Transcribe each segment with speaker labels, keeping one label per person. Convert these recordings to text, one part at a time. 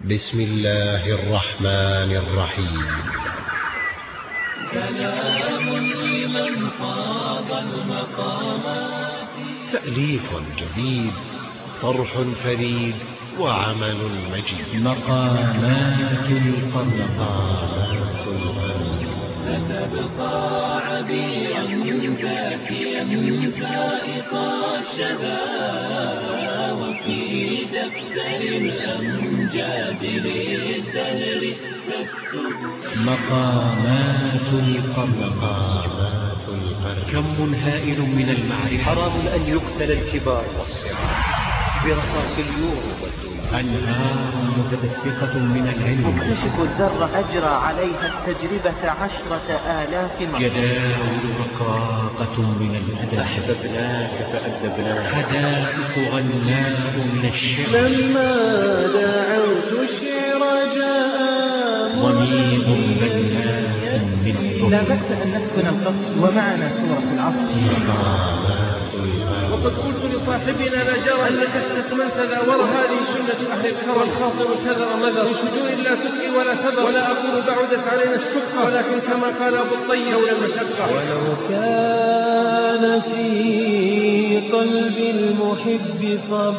Speaker 1: بسم الله الرحمن الرحيم.
Speaker 2: سلام لمن صاد المقامات
Speaker 1: تأليف جديد طرح فريد وعمل مجيد.
Speaker 3: مقامات القرن
Speaker 1: مقامات القرن
Speaker 2: ستبقى عبيرا زاكيا سائق الشذا وفي دفتر الأمجاد للدهر تكتب
Speaker 3: مقامات القرن
Speaker 1: مقامات القرن
Speaker 3: كم هائل من المعرفة؟
Speaker 4: حرام أن يقتل الكبار والصغار. برصاص اليوم والدولار
Speaker 3: أنهار متدفقة من العلم.
Speaker 5: مكتشف الذرة أجرى عليها التجربة عشرة آلاف مرة.
Speaker 3: جداول رقراقة من الأدب.
Speaker 4: أحببناك فأدبناك.
Speaker 3: حدائق غناء من الشعر.
Speaker 2: لما دعوت الشعر جاء
Speaker 3: ضمير بناء من
Speaker 5: لا بأس أن نسكن القصر ومعنا سورة العصر.
Speaker 6: وقد قلت لصاحبنا لا جرى أنك استكملت ذا ورى هذه سنة أهل الكرم. والخاطر كذر مذر من شجون لا تبقي ولا تذر. ولا أقول بعدت علينا الشقة. ولكن كما قال أبو الطيب لولا المشقة.
Speaker 2: ولو كان في قلب المحب صبابة.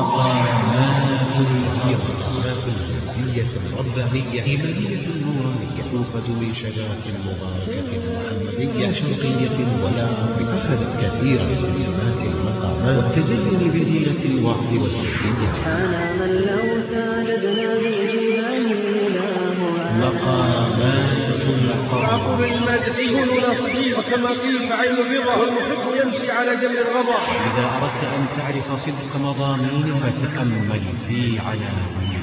Speaker 1: مقامات القرن
Speaker 3: الهندية الربانية إيمانية نورانية توفة من شجرة مباركة محمدية شرقية ولا أخذت كثيرا من سمات المقامات والتزين بزينة الوعظ والسرية
Speaker 7: سبحان من لو ساجدنا بالجبال إله
Speaker 3: مقامات القرن
Speaker 6: واقول للمادحين ناصحين وكما قيل فعين الرضا والمحب يمشي على جمل الغضا
Speaker 3: إذا أردت أن تعرف صدق مضامينها فتأمل في عناوينها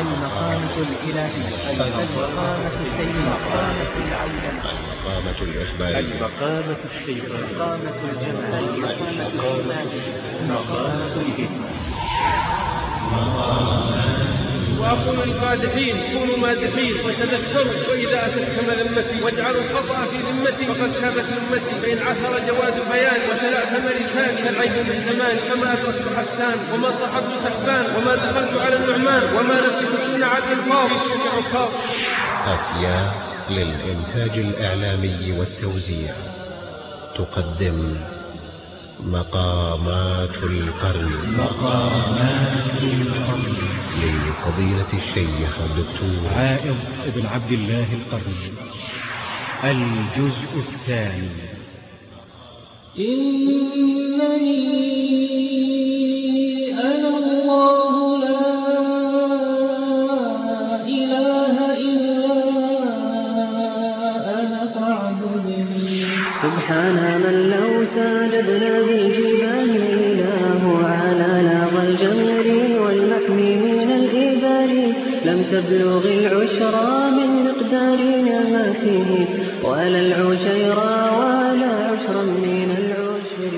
Speaker 5: المقامة الإلهية. المقامة السيئة المقامة العولمة
Speaker 1: المقامة الإخبارية
Speaker 4: المقامة الشيطان
Speaker 5: المقامة الجمال المقامة الإيمان المقامة الهدمة
Speaker 6: وأقول للقادحين كونوا مادحين وتذكروا وإذا أتتك مذمتي واجعلوا الخطا في ذمتي فقد شابت ذمتي فإن عثر جواد بيان وتلعثم لساني فالعيب من زمان فما ادركت حسان وما صحبت سحبان وما دخلت على النعمان وما الانفاض في سوق عكاظ
Speaker 1: أفياء للإنتاج الإعلامي والتوزيع تقدم مقامات القرن
Speaker 3: مقامات القرن.
Speaker 1: لفضيلة الشيخ الدكتور
Speaker 3: عائض بن عبد الله القرني الجزء الثاني.
Speaker 2: إنني أنا الله
Speaker 7: لو ساجدنا بالجبال إله على لاغ الجمر واللحم من الإبال لم تبلغ العشرى من مقدار نماته ولا العشيرى ولا عشرا من العشر.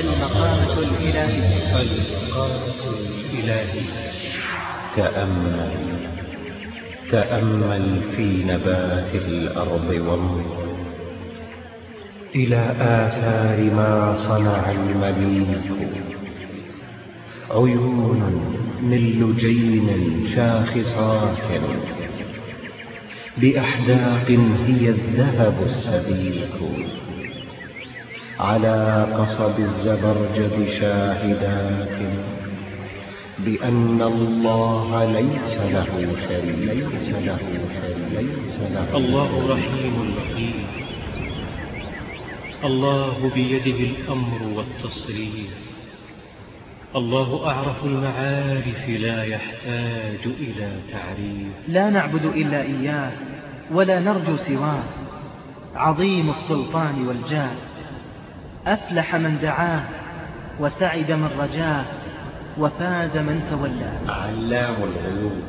Speaker 5: المقامة الإلهية.
Speaker 1: المقامة الإلهية. تأمل تأمل في نبات الأرض وانظر إلى آثار ما صنع المليك. عيون من لجين شاخصات. بأحداق هي الذهب السبيك على قصب الزبرجد شاهدات. بأن الله ليس له شريك. ليس له شريك.
Speaker 3: الله رحيم لطيف الله بيده الأمر والتصريف. الله أعرف المعارف لا يحتاج إلى تعريف.
Speaker 5: لا نعبد إلا إياه ولا نرجو سواه. عظيم السلطان والجاه. أفلح من دعاه وسعد من رجاه وفاز من تولاه.
Speaker 1: علام الغيوب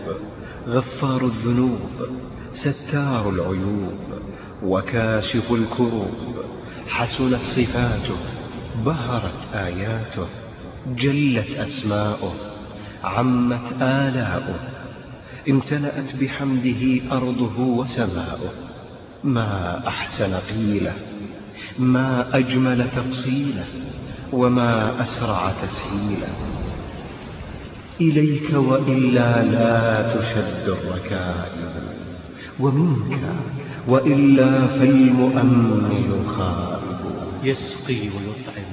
Speaker 1: غفار الذنوب ستار العيوب وكاشف الكروب. حسنت صفاته بهرت آياته جلت أسماؤه عمت آلاؤه امتلأت بحمده أرضه وسماؤه. ما أحسن قيله ما أجمل تفصيله وما أسرع تسهيله. إليك وإلا لا تشد الركائب ومنك وإلا فالمؤمن خائب.
Speaker 3: يسقي ويطعم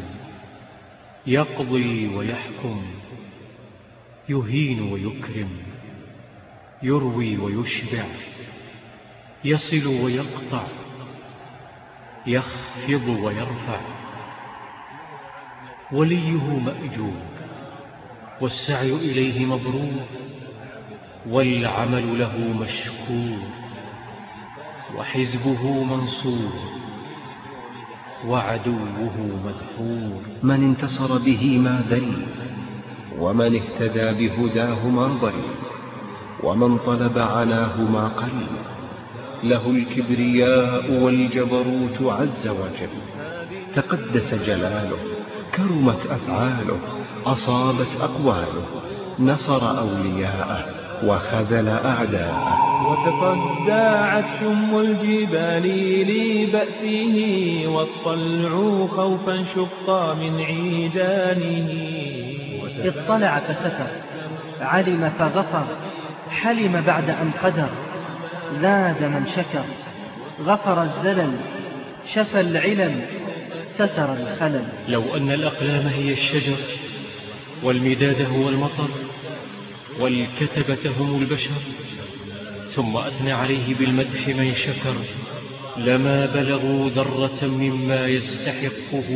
Speaker 3: يقضي ويحكم يهين ويكرم يروي ويشبع يصل ويقطع يخفض ويرفع. وليه مأجور والسعي إليه مبرور والعمل له مشكور وحزبه منصور. وعدوه مدحور.
Speaker 1: من انتصر به ما ذل ومن اهتدى بهداه ما ضل ومن طلب عناه ما قل له الكبرياء والجبروت عز وجل. تقدس جلاله كرمت أفعاله أصابت أقواله نصر أولياءه. وخذل أعداءه
Speaker 2: وتصدعت شم الجبال لبأسه والطلع خوفا شق من عيدانه.
Speaker 5: اطلع فستر علم فغفر حلم بعد أن قدر زاد من شكر غفر الزلل شفى العلل ستر الخلل.
Speaker 3: لو أن الأقلام هي الشجر والمداد هو المطر والكتبة هم البشر ثم أثنى عليه بالمدح من شكر لما بلغوا ذرة مما يستحقه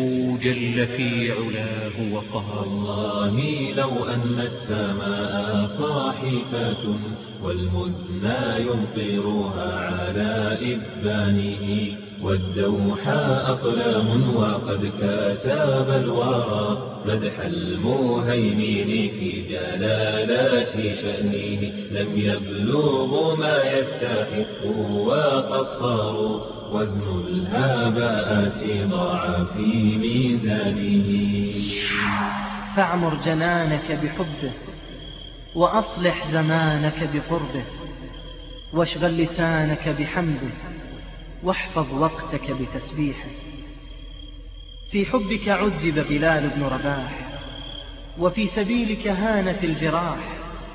Speaker 3: جل في علاه وقهر.
Speaker 2: والله لو أن السماء صاحفة والمزنى يمطرها على إبانه والدوحاء أقلام وقد كتاب الورى مدح المهيمن في جلالات شأنه. لم يبلغوا ما يستحق وقصروا وزن الهباءات ضاع في ميزانه.
Speaker 5: فاعمر جنانك بحبه وأصلح زمانك بقربه واشغل لسانك بحمده. واحفظ وقتك بتسبيحه. في حبك عذب بلال بن رباح وفي سبيلك هانت الجراح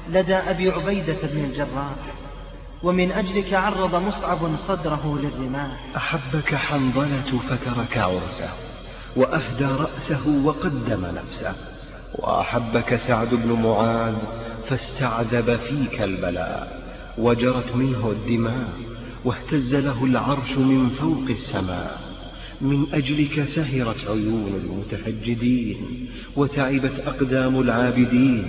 Speaker 5: لدى أبي عبيدة بن الجراح ومن أجلك عرض مصعب صدره للرماح.
Speaker 1: أحبك حنظلة فترك عرسه وأهدى رأسه وقدم نفسه. وأحبك سعد بن معاذ فاستعذب فيك البلاء وجرت منه الدماء. واهتز له العرش من فوق السماء. من أجلك سهرت عيون المتهجدين وتعبت أقدام العابدين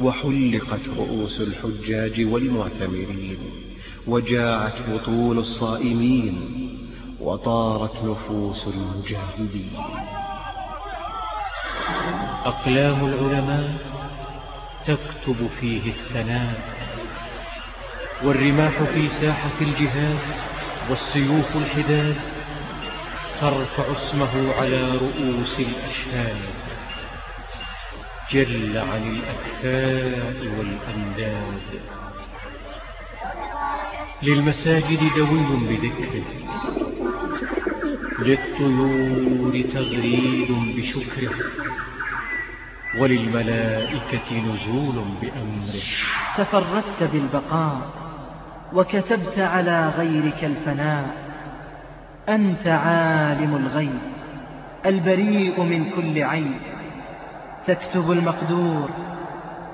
Speaker 1: وحلقت رؤوس الحجاج والمعتمرين وجاعت بطون الصائمين وطارت نفوس المجاهدين.
Speaker 3: أقلام العلماء تكتب فيه الثناء. والرماح في ساحة الجهاد والسيوف الحداد ترفع اسمه على رؤوس الأشهاد. جل عن الأكفاء والأنداد للمساجد دوي بذكره للطيور تغريد بشكره. وللملائكة نزول بأمره.
Speaker 5: تفردت بالبقاء. وكتبت على غيرك الفناء. أنت عالم الغيب البريء من كل عيب. تكتب المقدور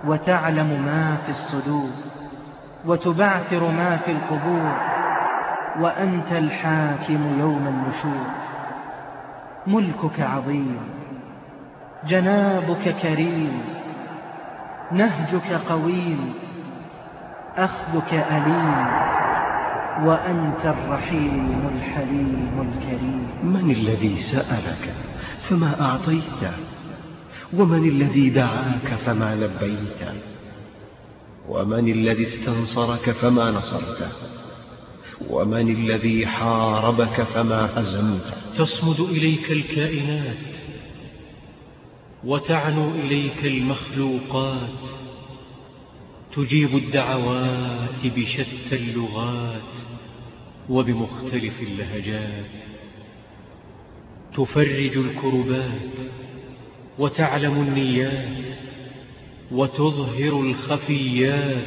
Speaker 5: وتعلم ما في الصدور وتبعثر ما في القبور. وأنت الحاكم يوم النشور. ملكك عظيم جنابك كريم نهجك قويم. أخذك أليم وأنت الرحيم الحليم الكريم.
Speaker 1: من الذي سألك فما أعطيت؟ ومن الذي دعاك فما لبيت؟ ومن الذي استنصرك فما نصرت؟ ومن الذي حاربك فما هزمت؟
Speaker 3: تصمد إليك الكائنات وتعنو إليك المخلوقات. تجيب الدعوات بشتى اللغات وبمختلف اللهجات. تفرج الكربات وتعلم النيات وتظهر الخفيات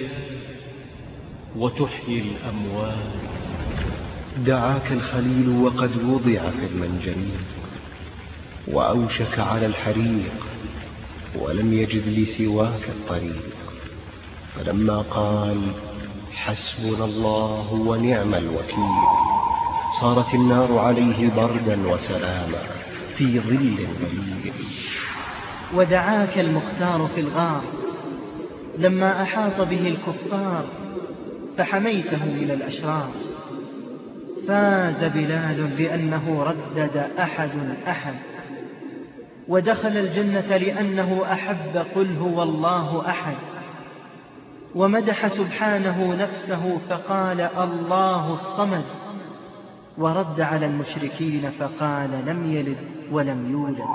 Speaker 3: وتحيي الأموات.
Speaker 1: دعاك الخليل وقد وضع في المنجنيق وأوشك على الحريق ولم يجد لسواك الطريق. فلما قال حسبنا الله ونعم الوكيل صارت النار عليه بردا وسلاما في ظل ظليل
Speaker 5: ودعاك المختار في الغار لما أحاط به الكفار فحميته من الأشرار. فاز بلال بأنه ردد أحد أحد. ودخل الجنة لأنه أحب قل هو الله أحد. ومدح سبحانه نفسه فقال الله الصمد ورد على المشركين فقال لم يلد ولم يولد.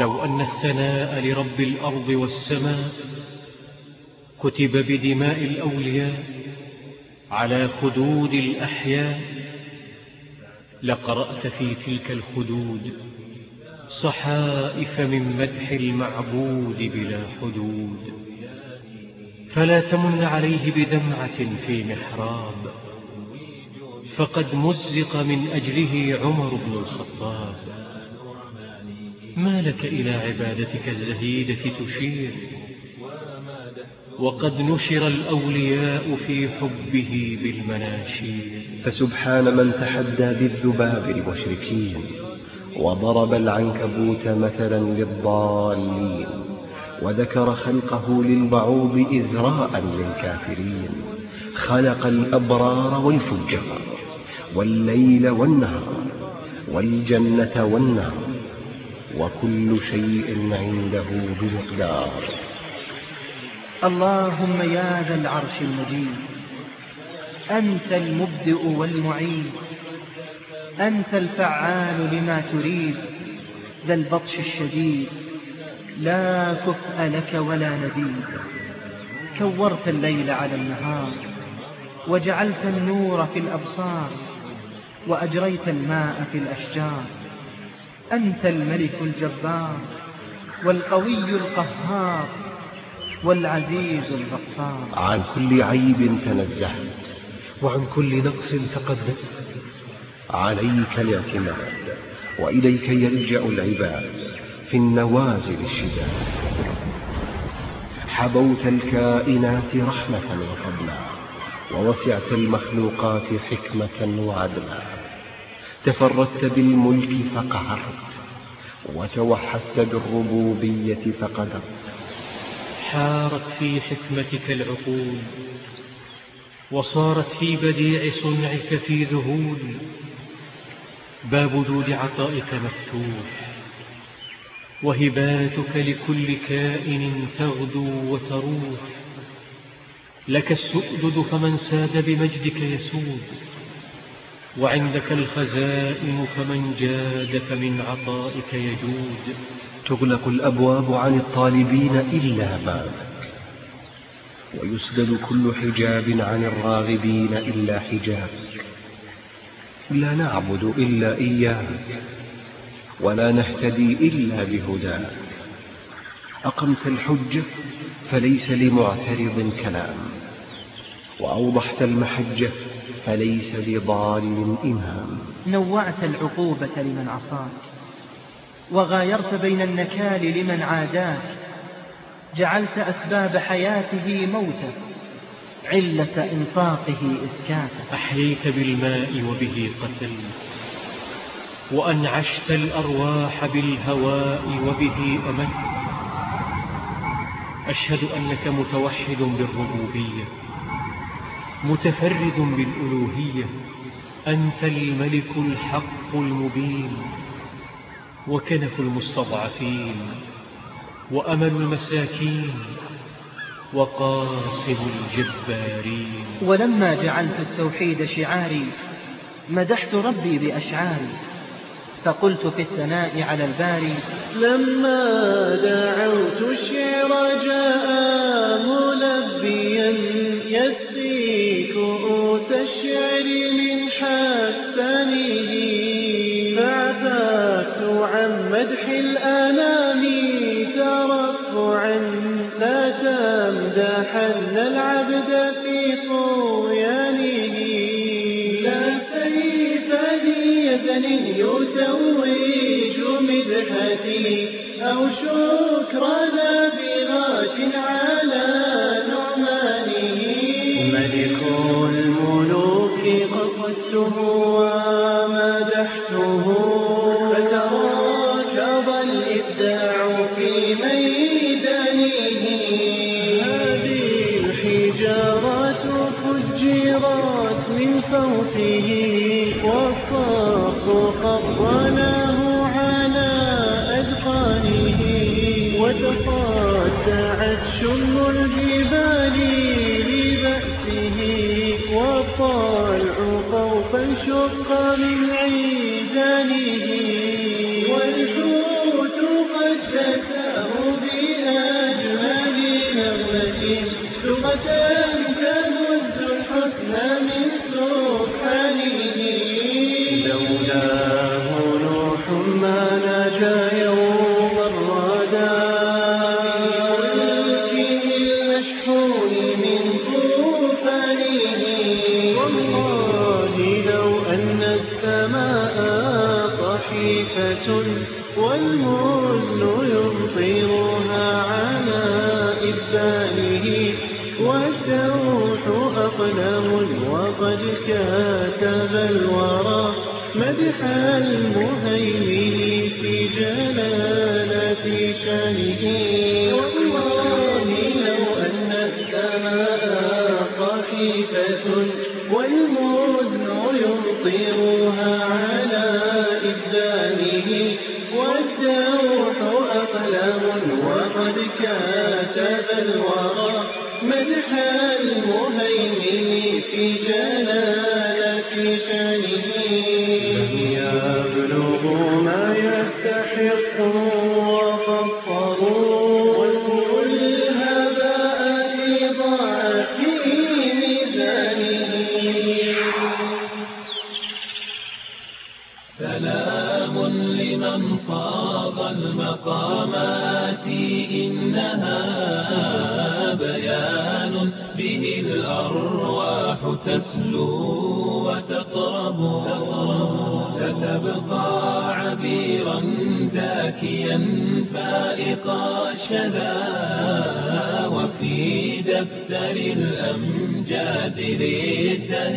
Speaker 3: لو أن الثناء لرب الأرض والسماء كتب بدماء الأولياء على خدود الأحياء لقرأت في تلك الخدود صحائف من مدح المعبود بلا حدود. فلا تمن عليه بدمعة في محراب. فقد مزق من أجله عمر بن الخطاب. ما لك إلى عبادتك الزهيدة تشير؟ وقد نشر الأولياء في حبه بالمناشير.
Speaker 1: فسبحان من تحدى بالذباب المشركين وضرب العنكبوت مثلا للضالين. وذكر خلقه للبعوض إزراء للكافرين. خلق الأبرار والفجار والليل والنهار والجنة والنار وكل شيء عنده بمقدار.
Speaker 5: اللهم يا ذا العرش المجيد أنت المبدئ والمعيد أنت الفعال لما تريد ذا البطش الشديد. لا كفء لك ولا نديد كورت الليل على النهار وجعلت النور في الأبصار وأجريت الماء في الأشجار. أنت الملك الجبار والقوي القهار والعزيز الغفار.
Speaker 1: عن كل عيب تنزهت وعن كل نقص تقدمت. عليك الاعتماد وإليك يلجأ العباد. في النوازل الشداد حبوت الكائنات رحمة وفضلا ووسعت المخلوقات حكمة وعدلا. تفردت بالملك فقهرت وتوحدت بالربوبية فقدرت.
Speaker 3: حارت في حكمتك العقول وصارت في بديع صنعك في ذهول. باب جود عطائك مفتوح وهباتك لكل كائن تغدو وتروح. لك السؤدد فمن ساد بمجدك يسود. وعندك الخزائن فمن جاد فمن عطائك يجود.
Speaker 1: تغلق الأبواب عن الطالبين إلا بابك. ويسدد كل حجاب عن الراغبين إلا حجابك. لا نعبد إلا إياك. ولا نهتدي إلا بهداك أقمت الحجة فليس لمعترض كلام. وأوضحت المحجة فليس لضال إمام.
Speaker 5: نوعت العقوبة لمن عصاك. وغايرت بين النكال لمن عاداك. جعلت أسباب حياته موتا علة إنطاقه إسكاتا
Speaker 3: أحييت بالماء وبه قتلت. وأنعشت الأرواح بالهواء وبه أمت أشهد أنك متوحد بالربوبية متفرد بالألوهية أنت الملك الحق المبين وكنف المستضعفين وأمل المساكين وقاسم الجبارين.
Speaker 5: ولما جعلت التوحيد شعاري مدحت ربي بأشعاري. فقلت في الثناء على الباري
Speaker 8: لما دعوت الشعر جاء ملبيا يسري كؤوس الشعر من حسنه. فأعتقت عن مدح الأنام ترفعا لا تمدحن العبد في طغيانه من فوقه والصخر قرناه على أذقانه وتقطعت شم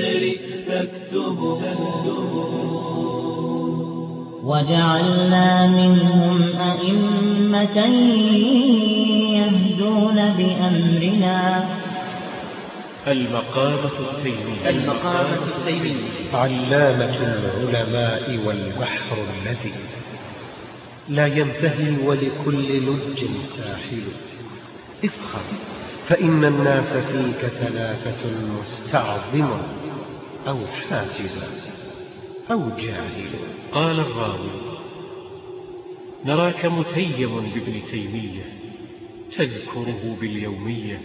Speaker 2: للدهر تكتب
Speaker 9: وجعلنا منهم أئمة يهدون بأمرنا.
Speaker 3: المقامة التيمية.
Speaker 5: المقامة التيمية.
Speaker 10: علامة العلماء والبحر الذي لا ينتهي ولكل لج ساحل. افخر فإن الناس فيك ثلاثة مستعظم أو حاسد أو جاهل.
Speaker 3: قال الراوي نراك متيم بابن تيمية تذكره باليومية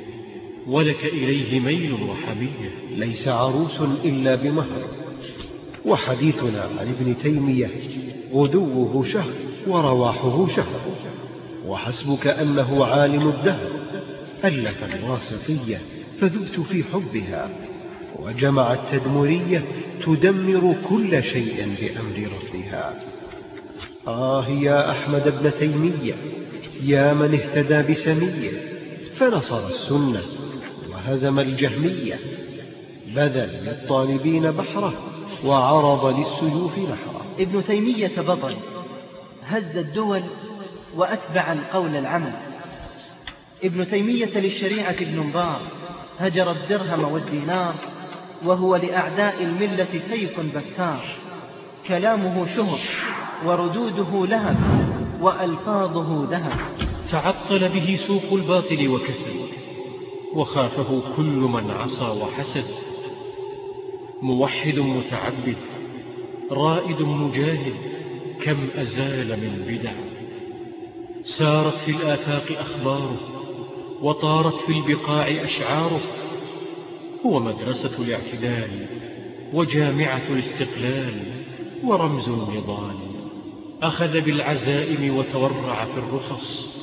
Speaker 3: ولك إليه ميل وحمية.
Speaker 10: ليس عروس إلا بمهر وحديثنا عن ابن تيمية غدوه شهر ورواحه شهر. وحسبك أنه عالم الدهر ألف الواسطية فذبت في حبها. وجمع التدمرية تدمر كل شيء بأمر ربها. آه يا أحمد ابن تيمية يا من اهتدى بسمية فنصر السنة وهزم الجهمية بذل للطالبين بحره وعرض للسيوف نحره.
Speaker 5: ابن تيمية بطل هز الدول وأتبع القول العمل. ابن تيمية للشريعة ابن بار هجر الدرهم والدينار وهو لأعداء الملة سيف بتار كلامه شهر وردوده لهب وألفاظه ذهب.
Speaker 3: تعطل به سوق الباطل وكسل وخافه كل من عصى وحسد. موحد متعبد رائد مجاهد كم أزال من بدع. سارت في الآفاق أخباره وطارت في البقاع أشعاره. هو مدرسة الاعتدال وجامعة الاستقلال ورمز النضال. أخذ بالعزائم وتورع في الرخص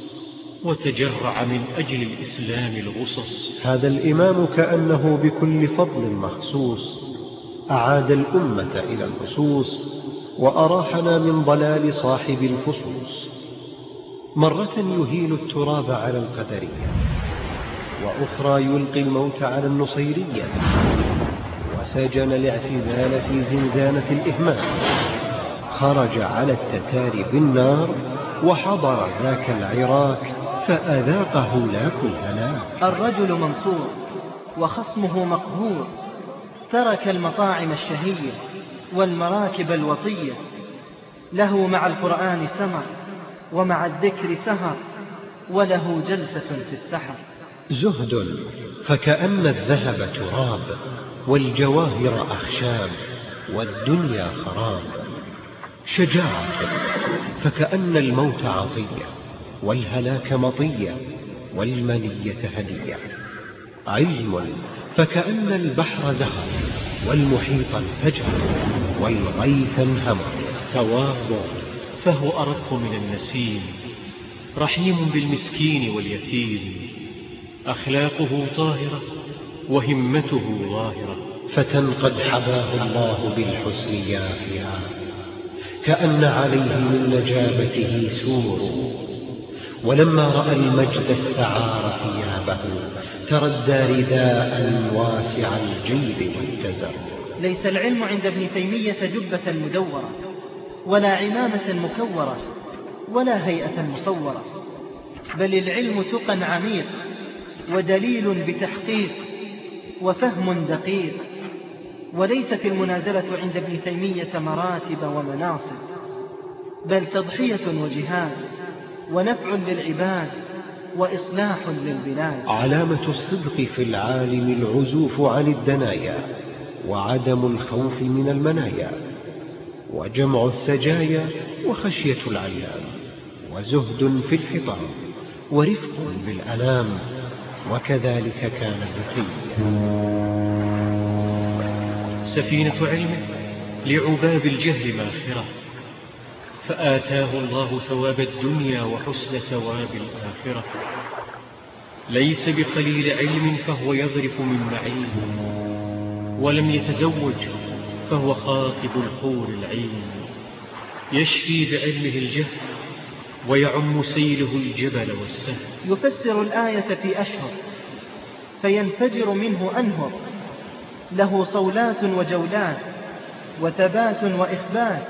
Speaker 3: وتجرع من أجل الإسلام الغصص.
Speaker 1: هذا الإمام كأنه بكل فضل مخصوص. أعاد الأمة إلى النصوص وأراحنا من ضلال صاحب الفصوص. مرة يهيل التراب على القدرية. وأخرى يلقي الموت على النصيرية. وسجن الاعتزال في زنزانة الإهمال. خرج على التتار بالنار وحضر ذاك العراك فأذاقه لاك الهلاك
Speaker 5: الرجل منصور وخصمه مقهور. ترك المطاعم الشهية والمراكب الوطية. له مع القرآن سمر ومع الذكر سهر وله جلسة في السحر.
Speaker 1: زهد فكأن الذهب تراب والجواهر أخشاب والدنيا خراب. شجاعة فكأن الموت عطية والهلاك مطية والمنية هدية. علم فكأن البحر زهر والمحيط انفجر والغيث انهمر.
Speaker 3: تواضع فهو أرق من النسيم رحيم بالمسكين واليتيم. أخلاقه طاهرة وهمته ظاهرة.
Speaker 1: فتى قد حباه الله بالحسن يافيا كأن عليه من نجابته سور. ولما رأى المجد استعار ثيابه تردى رداء واسع الجيب واتزر
Speaker 5: ليس العلم عند ابن تيمية جبة مدورة ولا عمامة مكورة ولا هيئة مصورة بل العلم تقى عميق. ودليل بتحقيق وفهم دقيق وليست المنازلة عند ابن تيمية مراتب ومناصب بل تضحية وجهاد ونفع للعباد وإصلاح للبلاد.
Speaker 1: علامة الصدق في العالم العزوف عن الدنايا وعدم الخوف من المنايا وجمع السجايا وخشية العيان وزهد في الحطام ورفق بالأنام وكذلك كان ابن
Speaker 3: سفينة علمه لعباب الجهل ماخرة فآتاه الله ثواب الدنيا وحسن ثواب الآخرة. ليس بقليل علم فهو يظرف من معين ولم يتزوج فهو خاطب الحور العين. يشفي بعلمه الجهل ويعم سيله الجبل والسهل
Speaker 5: يفسر الآية في أشهر فينفجر منه أنهر. له صولات وجولات وثبات وإثبات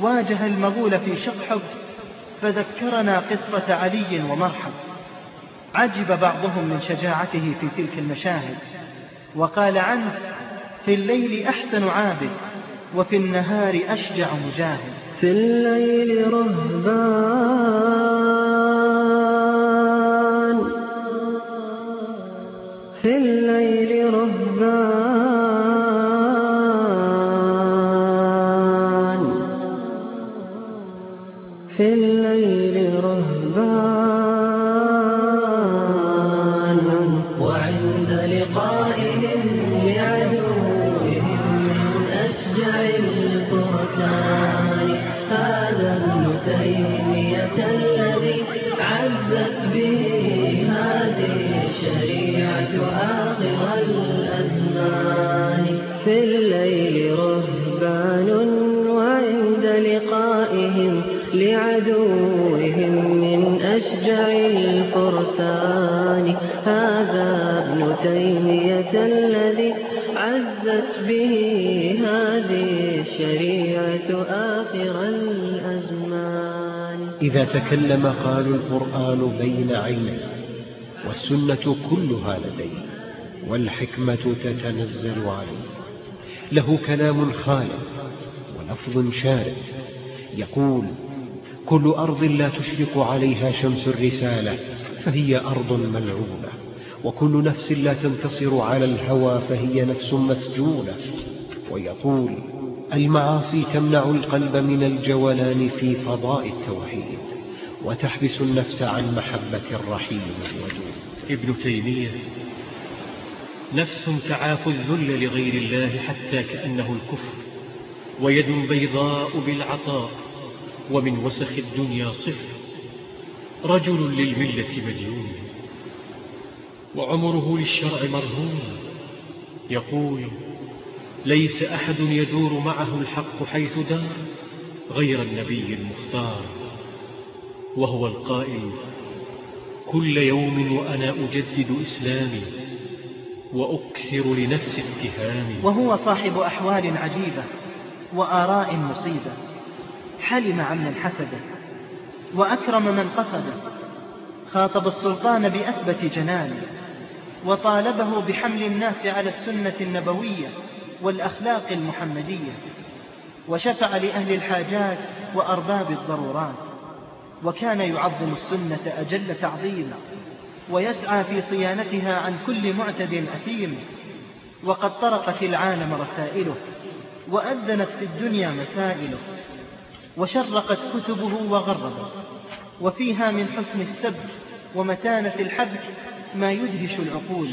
Speaker 5: واجه المغول في شقحب فذكرنا قصة علي ومرحب. عجب بعضهم من شجاعته في تلك المشاهد. وقال عنه في الليل أحسن عابد وفي النهار أشجع مجاهد.
Speaker 7: في الليل رهبان. في الليل رهبان. في الليل رهبان. وعند لقائهم
Speaker 1: إذا تكلم قالوا القرآن بين عينيه والسنة كلها لديه والحكمة تتنزل عليه. له كلام خالد ولفظ شارد. يقول كل أرض لا تشرق عليها شمس الرسالة فهي أرض ملعونة. وكل نفس لا تنتصر على الهوى فهي نفس مسجونة. ويقول المعاصي تمنع القلب من الجولان في فضاء التوحيد وتحبس النفس عن محبة الرحيم الودود.
Speaker 3: ابن تيمية نفس تعاف الذل لغير الله حتى كأنه الكفر ويد بيضاء بالعطاء ومن وسخ الدنيا صفر. رجل للملة مديون وعمره للشرع مرهون يقول ليس أحد يدور معه الحق حيث دار غير النبي المختار وهو القائل كل يوم وأنا أجدد إسلامي وأكثر لنفس اتهامي.
Speaker 5: وهو صاحب أحوال عجيبة وآراء مصيبة حلم عمن حسده وأكرم من قصده خاطب السلطان بأثبت جنانه وطالبه بحمل الناس على السنة النبوية والأخلاق المحمدية وشفع لأهل الحاجات وأرباب الضرورات وكان يعظم السنة أجل تعظيم ويسعى في صيانتها عن كل معتد أثيم وقد طرقت العالم رسائله وأذنت في الدنيا مسائله وشرقت كتبه وغربت وفيها من حسن السبت ومتانة الحبك ما يدهش العقول.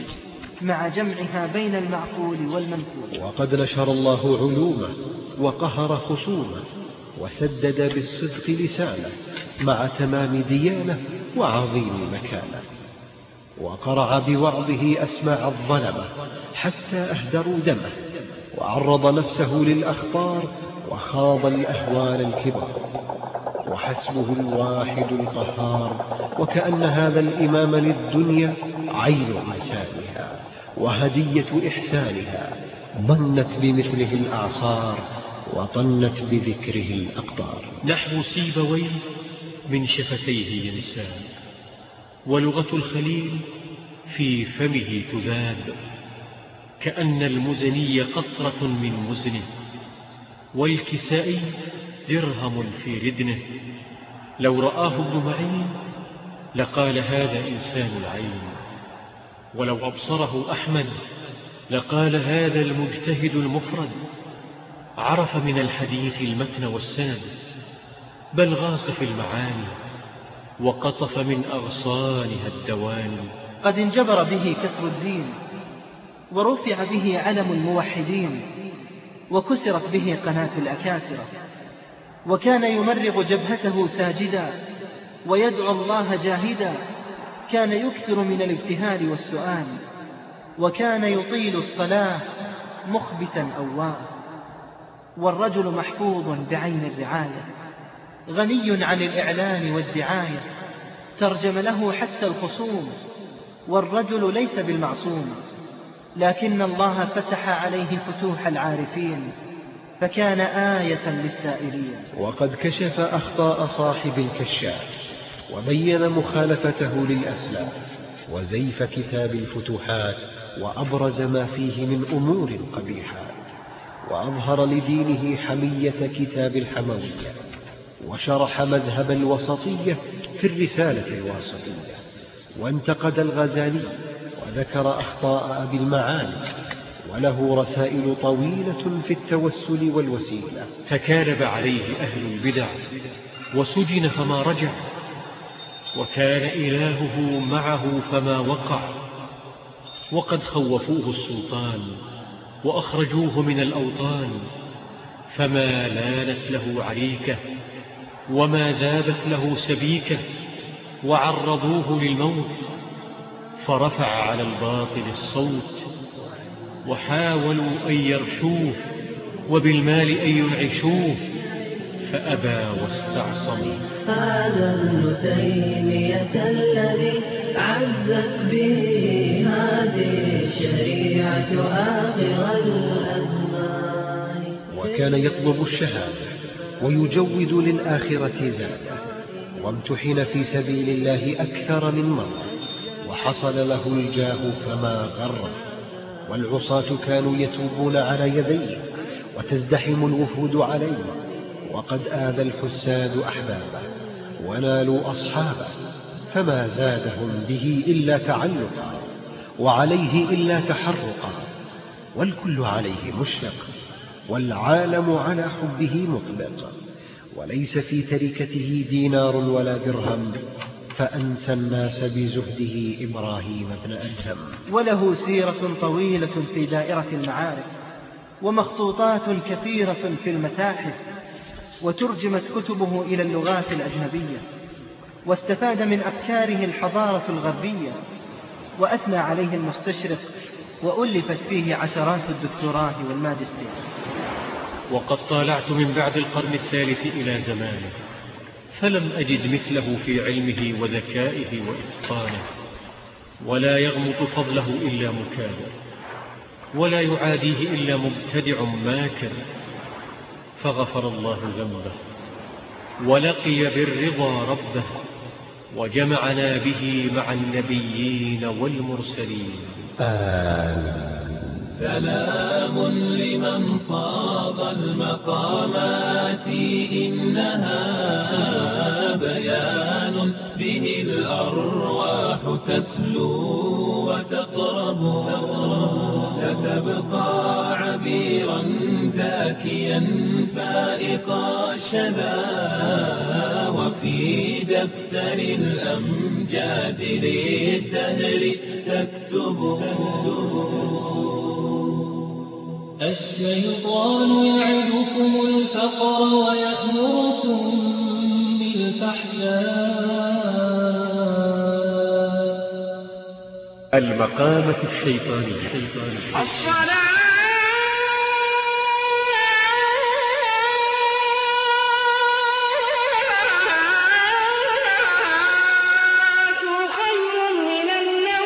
Speaker 5: مع جمعها بين المعقول والمنقول.
Speaker 1: وقد نشر الله علومه وقهر خصومه وسدد بالصدق لسانه مع تمام ديانه وعظيم مكانه. وقرع بوعظه أسماع الظلمة حتى أهدروا دمه وعرض نفسه للأخطار وخاض الأهوال الكبر وحسبه الواحد القهار وكأن هذا الإمام للدنيا عين إنسانها وهدية إحسانها ضنت بمثله الأعصار وطنت بذكره الأقطار.
Speaker 3: نحو سيبويه من شفتيه ينسان ولغة الخليل في فمه تذاب كأن المزني قطرة من مزنه والكسائي درهم في ردنه. لو رآه ابن معين لقال هذا إنسان العين. ولو أبصره أحمد لقال هذا المجتهد المفرد عرف من الحديث المتن والسند بل غاص في المعاني وقطف من أغصانها الدواني
Speaker 5: قد انجبر به كسر الدين ورفع به علم الموحدين وكسرت به قناة الأكاسرة. وكان يمرغ جبهته ساجدا ويدعو الله جاهدا. كان يكثر من الابتهال والسؤال وكان يطيل الصلاة مخبتا أواه والرجل محفوظ بعين الرعاية غني عن الإعلان والدعاية ترجم له حتى الخصوم. والرجل ليس بالمعصوم لكن الله فتح عليه فتوح العارفين فكان آية للسائرين
Speaker 1: وقد كشف أخطاء صاحب الكشاف. وبين مخالفته للأسلاف وزيف كتاب الفتوحات وأبرز ما فيه من أمور قبيحات وأظهر لدينه حمية كتاب الحموية وشرح مذهب الوسطية في الرسالة الواسطية وانتقد الغزالي وذكر أخطاء أبي المعاني وله رسائل طويلة في التوسل والوسيلة
Speaker 3: تكالب عليه أهل البدع وسجن فما رجع وكان إلهه معه فما وقع. وقد خوفوه السلطان وأخرجوه من الأوطان. فما لانت له عليكة وما ذابت له سبيكة وعرضوه للموت. فرفع على الباطل الصوت وحاولوا أن يرشوه وبالمال أن ينعشوه. فأبى واستعصم.
Speaker 8: هذا ابن تيمية الذي عزت به هذه الشريعة آخر الأزمان.
Speaker 1: وكان يطلب الشهادة ويجود للآخرة زادة وامتحن في سبيل الله أكثر من مرة وحصل له الجاه فما غره والعصاة كانوا يتوبون على يديه وتزدحم الوفود عليه. وقد آذى الحساد أحبابه ونالوا أصحابه فما زادهم به إلا تعلقا وعليه إلا تحرقا والكل عليه مشفق والعالم على حبه مطلق وليس في تركته دينار ولا درهم فأنسى الناس بزهده إبراهيم بن أدهم.
Speaker 5: وله سيرة طويلة في دائرة المعارف ومخطوطات كثيرة في المتاحف وترجمت كتبه إلى اللغات الأجنبية واستفاد من أفكاره الحضارة الغربية وأثنى عليه المستشرق وألفت فيه عشرات الدكتوراه والماجستير.
Speaker 3: وقد طالعت من بعد القرن الثالث إلى زمانه فلم أجد مثله في علمه وذكائه وإتقانه ولا يغمط فضله إلا مكابر ولا يعاديه إلا مبتدع ماكر. فغفر الله ذنبه ولقي بالرضا ربه وجمعنا به مع النبيين والمرسلين.
Speaker 1: آمين.
Speaker 2: سلام لمن صاغ المقامات إنها بيان به الأرواح تسلو وتطرب ستبقى عبيرا زاكيا. فائق الشذا وفي دفتر الأمجاد للدهر تكتب.
Speaker 8: الشيطان يعدكم الفقر ويأمركم بالفحشاء.
Speaker 3: المقامة الشيطانية.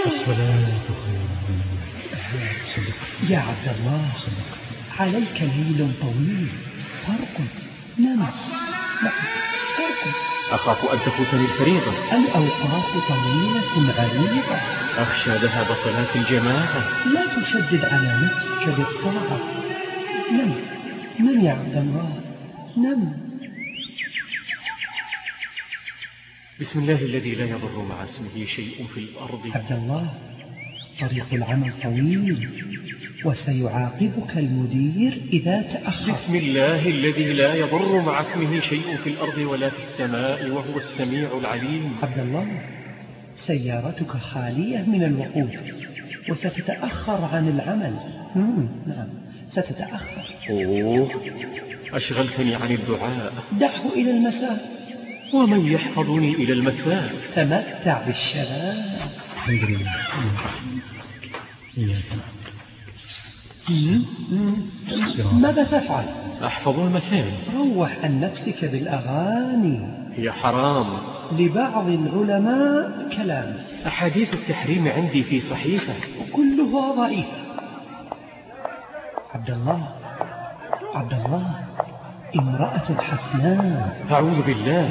Speaker 8: الصلاة
Speaker 11: يا عبد الله. عليك ليل طويل. فرق. نم لا فرق.
Speaker 3: أخاف أن تفوتني الفريضة
Speaker 11: الأوقات طويلة عريضة.
Speaker 3: أخشى ذهاب صلاة الجماعة.
Speaker 11: لا تشدد على نفسك بالطاعة. نم. نم يا عبد الله. نم.
Speaker 3: بسم الله الذي لا يضر مع اسمه شيء في الأرض.
Speaker 11: عبد الله طريق العمل طويل وسيعاقبك المدير إذا تأخر.
Speaker 3: بسم الله الذي لا يضر مع اسمه شيء في الأرض ولا في السماء وهو السميع العليم.
Speaker 11: عبد الله سيارتك خالية من الوقود وستتأخر عن العمل. مم. نعم ستتأخر.
Speaker 3: أوه أشغلتني عن الدعاء.
Speaker 11: دعه إلى المساء.
Speaker 3: ومن يحفظني إلى المساء.
Speaker 11: تمتع بالشباب.
Speaker 12: الحمد لله.
Speaker 11: ماذا تفعل؟
Speaker 3: أحفظ المساء
Speaker 11: روح عن نفسك بالأغاني.
Speaker 3: هي حرام.
Speaker 11: لبعض العلماء كلام.
Speaker 3: أحاديث التحريم عندي في صحيفة.
Speaker 11: كلها ضعيفة عبد الله. عبد الله. امرأة حسناء
Speaker 3: أعوذ بالله.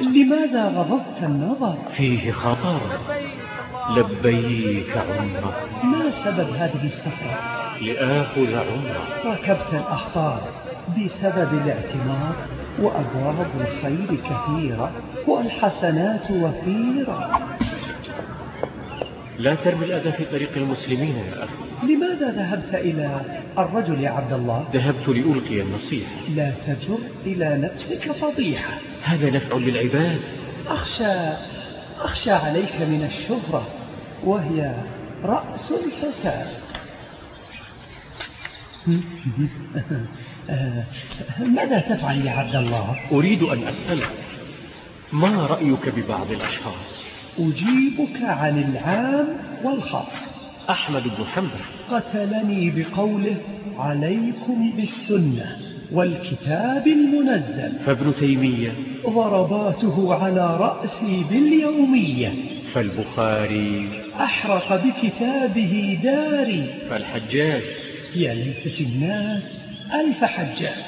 Speaker 11: لماذا غضبت النظر؟
Speaker 3: فيه خطر. لبيك عمرة
Speaker 11: ما سبب هذه السفرة
Speaker 3: لآخذ عمرة
Speaker 11: ركبت الأخطار بسبب الاعتمار وأبواب الخير كثيرة والحسنات وفيرة.
Speaker 3: لا ترمي الأذى في طريق المسلمين يا أخي.
Speaker 11: لماذا ذهبت إلى الرجل يا عبد الله؟
Speaker 3: ذهبت لألقي النصيحة.
Speaker 11: لا تجر إلى نفسك فضيحة.
Speaker 3: هذا نفع للعباد.
Speaker 11: أخشى أخشى عليك من الشهرة وهي رأس الفساد ماذا تفعل يا عبد الله؟
Speaker 3: أريد أن أسألك ما رأيك ببعض الأشخاص؟
Speaker 11: أجيبك عن العام والخاص
Speaker 3: أحمد بن حنبل.
Speaker 11: قتلني بقوله عليكم بالسنة والكتاب المنزل.
Speaker 3: فابن تيمية.
Speaker 11: ضرباته على رأسي باليومية.
Speaker 3: فالبخاري.
Speaker 11: أحرق بكتابه داري.
Speaker 3: فالحجاج.
Speaker 11: يا ليت في الناس ألف حجاج.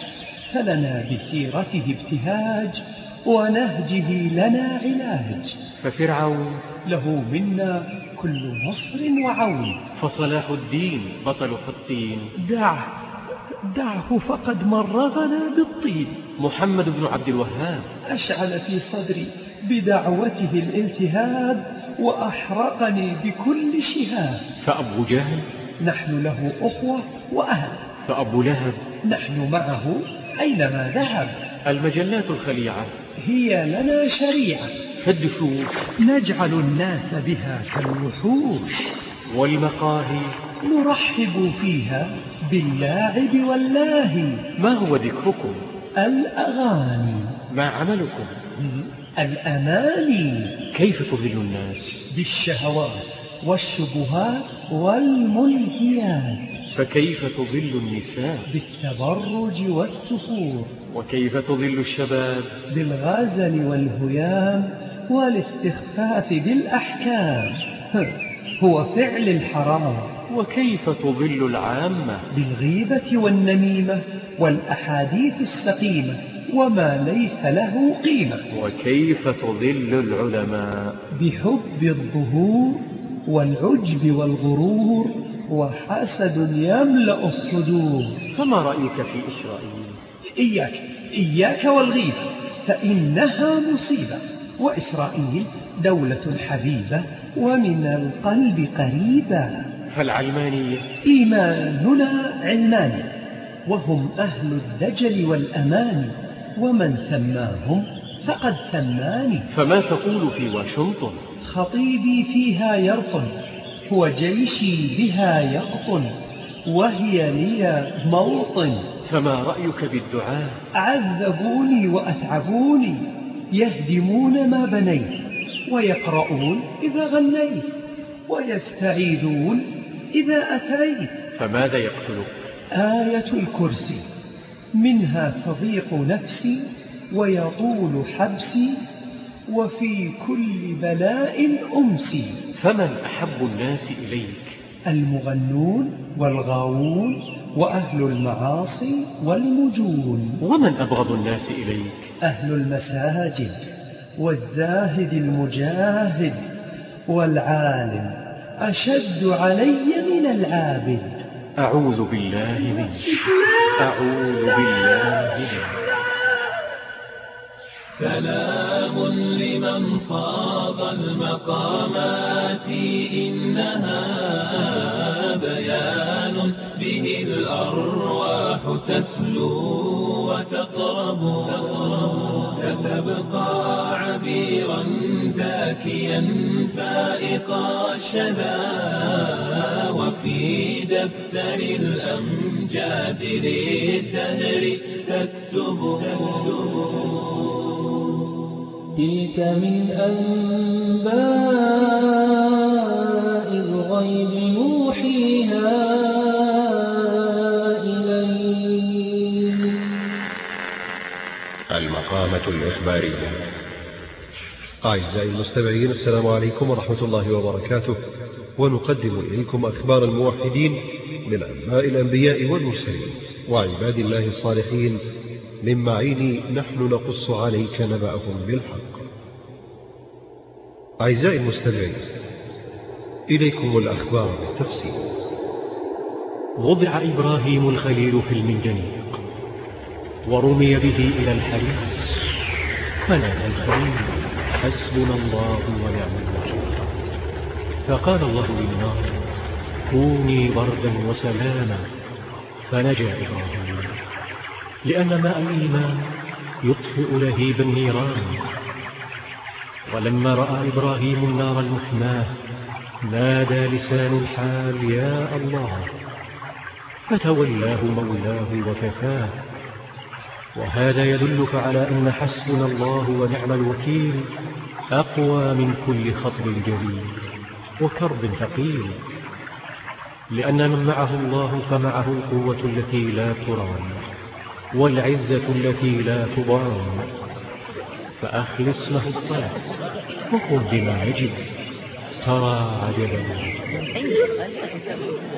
Speaker 11: فلنا بسيرته ابتهاج. ونهجه لنا علاج.
Speaker 3: ففرعون
Speaker 11: له منا كل نصر وعون.
Speaker 3: فصلاح الدين بطل حطين.
Speaker 11: دعه دعه فقد مرغنا بالطين.
Speaker 3: محمد بن عبد الوهاب.
Speaker 11: أشعل في صدري بدعوته الالتهاب وأحرقني بكل شهاب.
Speaker 3: فأبو جهل.
Speaker 11: نحن له أخوة وأهل.
Speaker 3: فأبو لهب.
Speaker 11: نحن معه أينما ذهب.
Speaker 3: المجلات الخليعة.
Speaker 11: هي لنا شريعة.
Speaker 3: فالدشوش
Speaker 11: نجعل الناس بها كالوحوش.
Speaker 3: والمقاهي.
Speaker 11: نرحب فيها باللاعب واللاهي.
Speaker 3: ما هو ذكركم؟
Speaker 11: الأغاني.
Speaker 3: ما عملكم؟
Speaker 11: الأماني.
Speaker 3: كيف تضل الناس؟
Speaker 11: بالشهوات والشبهات والملهيات
Speaker 3: فكيف تضل النساء؟
Speaker 11: بالتبرج والسفور.
Speaker 3: وكيف تضل الشباب؟
Speaker 11: بالغزل والهيام والاستخفاف بالأحكام. هو فعل الحرام.
Speaker 3: وكيف تضل العامة؟
Speaker 11: بالغيبة والنميمة والأحاديث السقيمة وما ليس له قيمة.
Speaker 3: وكيف تضل العلماء؟
Speaker 11: بحب الظهور والعجب والغرور وحسد يملأ الصدور.
Speaker 3: فما رأيك في إسرائيل؟
Speaker 11: إياك إياك والغيبة فإنها مصيبة. وإسرائيل دولة حبيبة ومن القلب قريبة.
Speaker 3: فالعلمانية
Speaker 11: إيماننا علماني وهم أهل الدجل والأمان. ومن سماهم فقد سماني.
Speaker 3: فما تقول في واشنطن؟
Speaker 11: خطيبي فيها يرطن هو جيشي بها يقطن. وهي لي موطن.
Speaker 3: فما رأيك بالدعاء؟
Speaker 11: عذبوني وأتعبوني يهدمون ما بنيت ويقرؤون إذا غنيت ويستعيدون إذا أتيت.
Speaker 3: فماذا يقتلك؟
Speaker 11: آية الكرسي منها تضيق نفسي ويطول حبسي وفي كل بلاء أمسي.
Speaker 3: فمن أحب الناس إليك؟
Speaker 11: المغنون والغاوون وأهل المعاصي والمجون.
Speaker 3: ومن أبغض الناس إليك؟
Speaker 11: أهل المساجد والزاهد المجاهد والعالم. أشد علي من العابد.
Speaker 3: أعوذ بالله منك. أعوذ بالله منك.
Speaker 2: سلام لمن صاغ المقامات إنها الأرواح تسلو وتطرب ستبقى عبيرا زاكيا فائق الشذا وفي دفتر الأمجاد للدهر تكتب.
Speaker 8: تلك من أنباء الغيب نوحيها.
Speaker 1: المقامة الإخبارية. أعزائي المستمعين السلام عليكم ورحمة الله وبركاته. ونقدم إليكم أخبار الموحدين من أنباء الأنبياء والمرسلين وعباد الله الصالحين. من معين نحن نقص عليك نبأهم بالحق. أعزائي المستمعين إليكم الأخبار بالتفصيل.
Speaker 3: وضع إبراهيم الخليل في المنجنيق ورمي به إلى الحريق. فنادى الخليل حسبنا الله ونعم الوكيل. فقال الله للنار كوني بردا وسلاما. فنجا إبراهيم. لأن ماء الإيمان يطفئ لهيب النيران. ولما رأى إبراهيم النار المحماة نادى لسان الحال يا الله! فتولاه مولاه وكفاه. وهذا يدلك على أن حسبنا الله ونعم الوكيل أقوى من كل خطر جليل وكرب ثقيل. لأن من معه الله فمعه القوة التي لا ترام والعزة التي لا تضام. فأخلص له الطلب وقل بما يجب. ترى عجبا.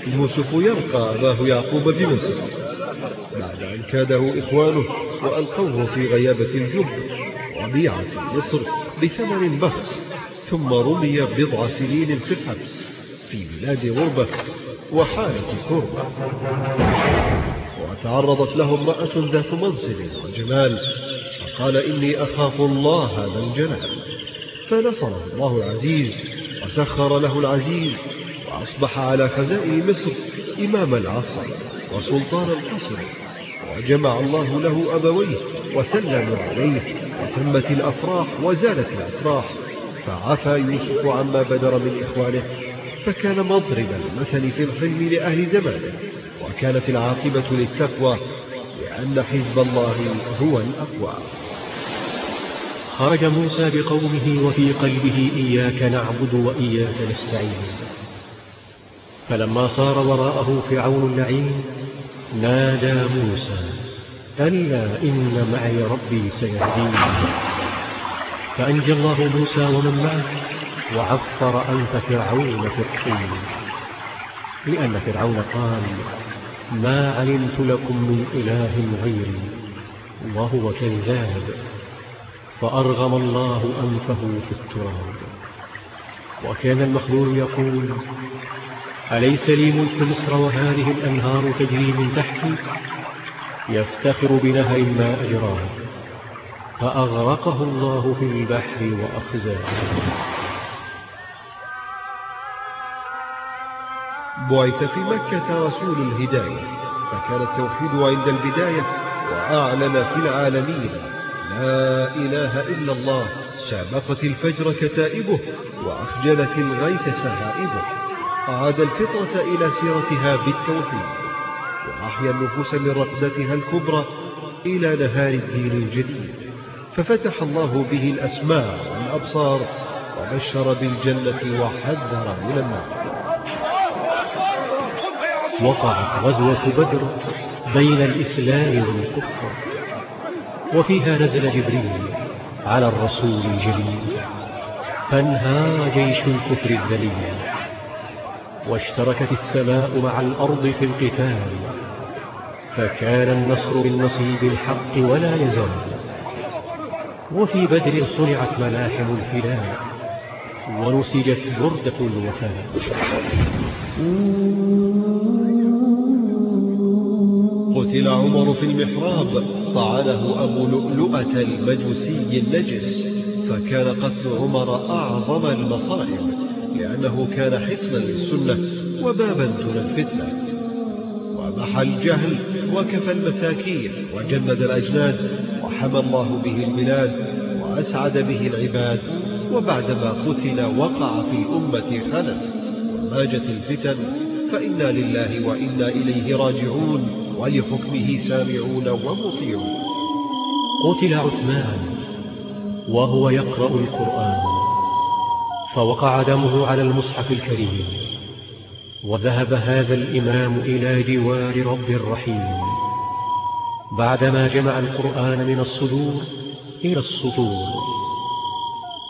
Speaker 1: يوسف يلقى أباه يعقوب بمصر بعد أن كاده إخوانه وألقوه في غيابة الجب وبيع في مصر بثمن بخس ثم رمي بضع سنين في الحبس في بلاد غربة وحالة كربة. وتعرضت له امرأة ذات منصب وجمال فقال إني أخاف الله ذا الجلال فنصره الله العزيز وسخر له العزيز وأصبح على خزائن مصر إمام العصر وسلطان القصر. وجمع الله له أبويه وسلم عليه وتمت الأفراح وزالت الأفراح فعفى يوسف عما بدر من إخوانه فكان مضرب المثل في الحلم لأهل زمانه وكانت العاقبة للتقوى لأن حزب الله هو الأقوى.
Speaker 3: خرج موسى بقومه وفي قلبه إياك نعبد وإياك نستعين. فلما صار وراءه فرعون اللعين نادى موسى ألا إن معي ربي سيهدين. فأنجى الله موسى ومن معه وعفر أنف فرعون في الطين. لأن فرعون قال ما علمت لكم من إله غيري وهو كذاب فأرغم الله أنفه في التراب. وكان المخلول يقول أليس لي ملك مصر وهذه الأنهار تجري من تحتي يفتخر بنهر ما أجراه فأغرقه الله في البحر وأخزاه.
Speaker 1: بعث في مكة رسول الهداية فكان التوحيد عند البداية وأعلن في العالمين لا إله إلا الله سابقت الفجر كتائبه وأخجلت الغيث سهائبه. أعاد الفطرة إلى سيرتها بالتوحيد وأحيا النفوس من رقدتها الكبرى إلى نهار الدين الجديد. ففتح الله به الأسماع والأبصار وبشر بالجنة وحذر من النار.
Speaker 3: وقعت غزوة بدر بين الإسلام والكفر وفيها نزل جبريل على الرسول الجليل فانهار جيش الكفر الذليل. واشتركت السماء مع الأرض في القتال فكان النصر بالنصيب الحق ولا يزال. وفي بدر صنعت ملاحم الفداء ونسجت بردة الوفاء.
Speaker 1: قتل عمر في المحراب طعنه أبو لؤلؤة المجوسي النجس فكان قتل عمر أعظم المصائب. لأنه كان حصنا للسنة وبابا دون الفتنة. ومحى الجهل وكفى المساكين وجمد الأجناد وحمى الله به البلاد وأسعد به العباد. وبعدما قتل وقع في الأمة خلل وماجت الفتن فإنا لله وإنا إليه راجعون ولحكمه سامعون ومطيعون.
Speaker 3: قتل عثمان وهو يقرأ القرآن. فوقع دمه على المصحف الكريم. وذهب هذا الإمام إلى جوار رب الرحيم. بعدما جمع القرآن من الصدور إلى السطور.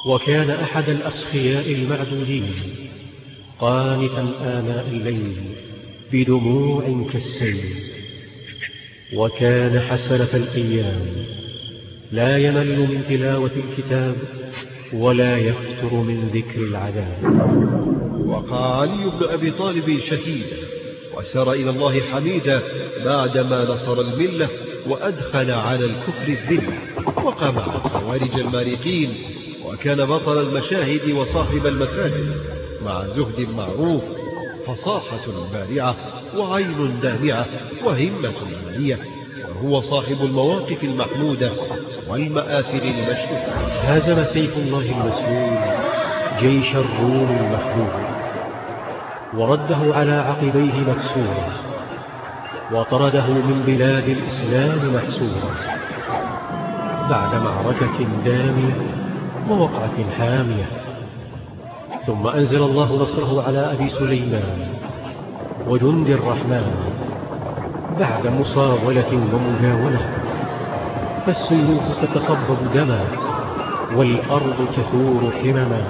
Speaker 3: وكان أحد الأصفياء المعدودين قانتا آناء الليل بدموع كالسيل. وكان حسنة الأيام. لا يمل من تلاوة الكتاب ولا يفتر من ذكر العذاب.
Speaker 1: وقع علي بن أبي طالب شهيدا وسار إلى الله حميدا بعدما نصر الملة وأدخل على الكفر الذلة وقام على الخوارج المارقين وكان بطل المشاهد وصاحب المساجد مع زهد معروف فصاحة بارعة وعين دامعة وهمة عالية وهو صاحب المواقف المحمودة والمآثر المشهودة
Speaker 3: هزم سيف الله المسلول جيش الروم المخذول ورده على عقبيه مكسورا وطرده من بلاد الإسلام محسورا بعد معركة دامية ووقعة حامية. ثم أنزل الله نصره على أبي سليمان وجند الرحمن. بعد مصاولة ومجاولة فالسيوف تتقبض دما والأرض تثور حمما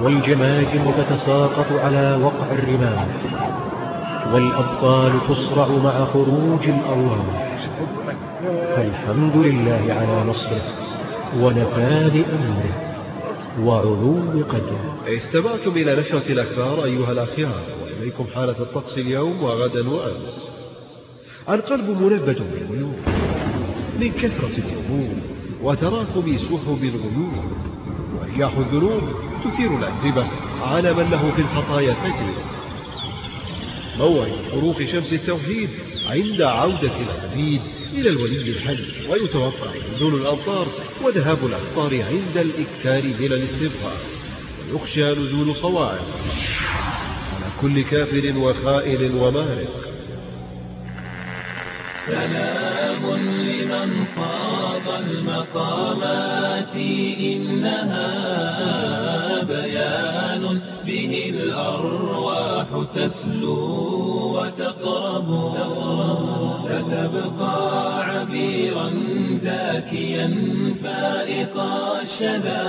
Speaker 3: والجماجم تتساقط على وقع الرماح والأبطال تصرع مع خروج الأرواح. فالحمد لله على نصره ونفاذ أمره وعلو قدره.
Speaker 1: استمعتم إلى نشرة الأخبار أيها الأخيار وإليكم حالة الطقس اليوم وغدا وأمس. القلب منبت بالغيوم من كثرة الهموم وتراكم سحب الغيوم ورياح الذنوب
Speaker 12: تثير الأكذبة على من له في الخطايا تجربة موعد خروق شمس التوحيد عند عودة العبيد إلى الولي الحي ويتوقع نزول الأمطار وذهاب الأخطار عند الإكثار من الاستغفار. ويخشى نزول صواعق على كل كافر وخائن ومارق.
Speaker 2: سلام لمن صاد المقامات إنها بيان به الأرواح تسلو وتقرب. ستبقى عبيرا زاكيا فائق الشذا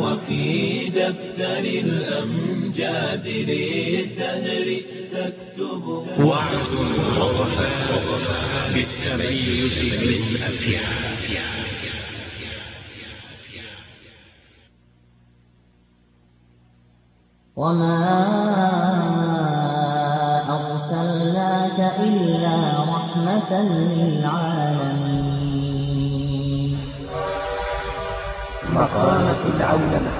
Speaker 2: وفي دفتر الأمجاد للدهر تكتب
Speaker 3: وعد ووفاء بالتميز من أفيها
Speaker 9: وما أرسلناك إلا رحمة للعالمين.
Speaker 1: مقامة العولمة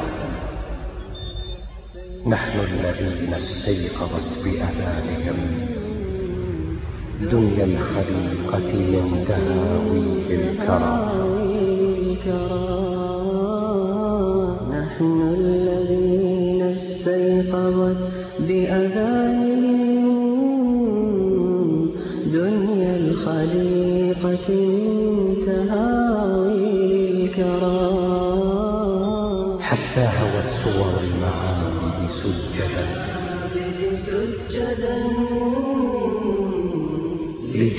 Speaker 1: نحن الذين استيقظت بأذانهم. دنيا الخليقة من تهاوي الكرى
Speaker 7: نحن الذين استيقظت بأذانهم.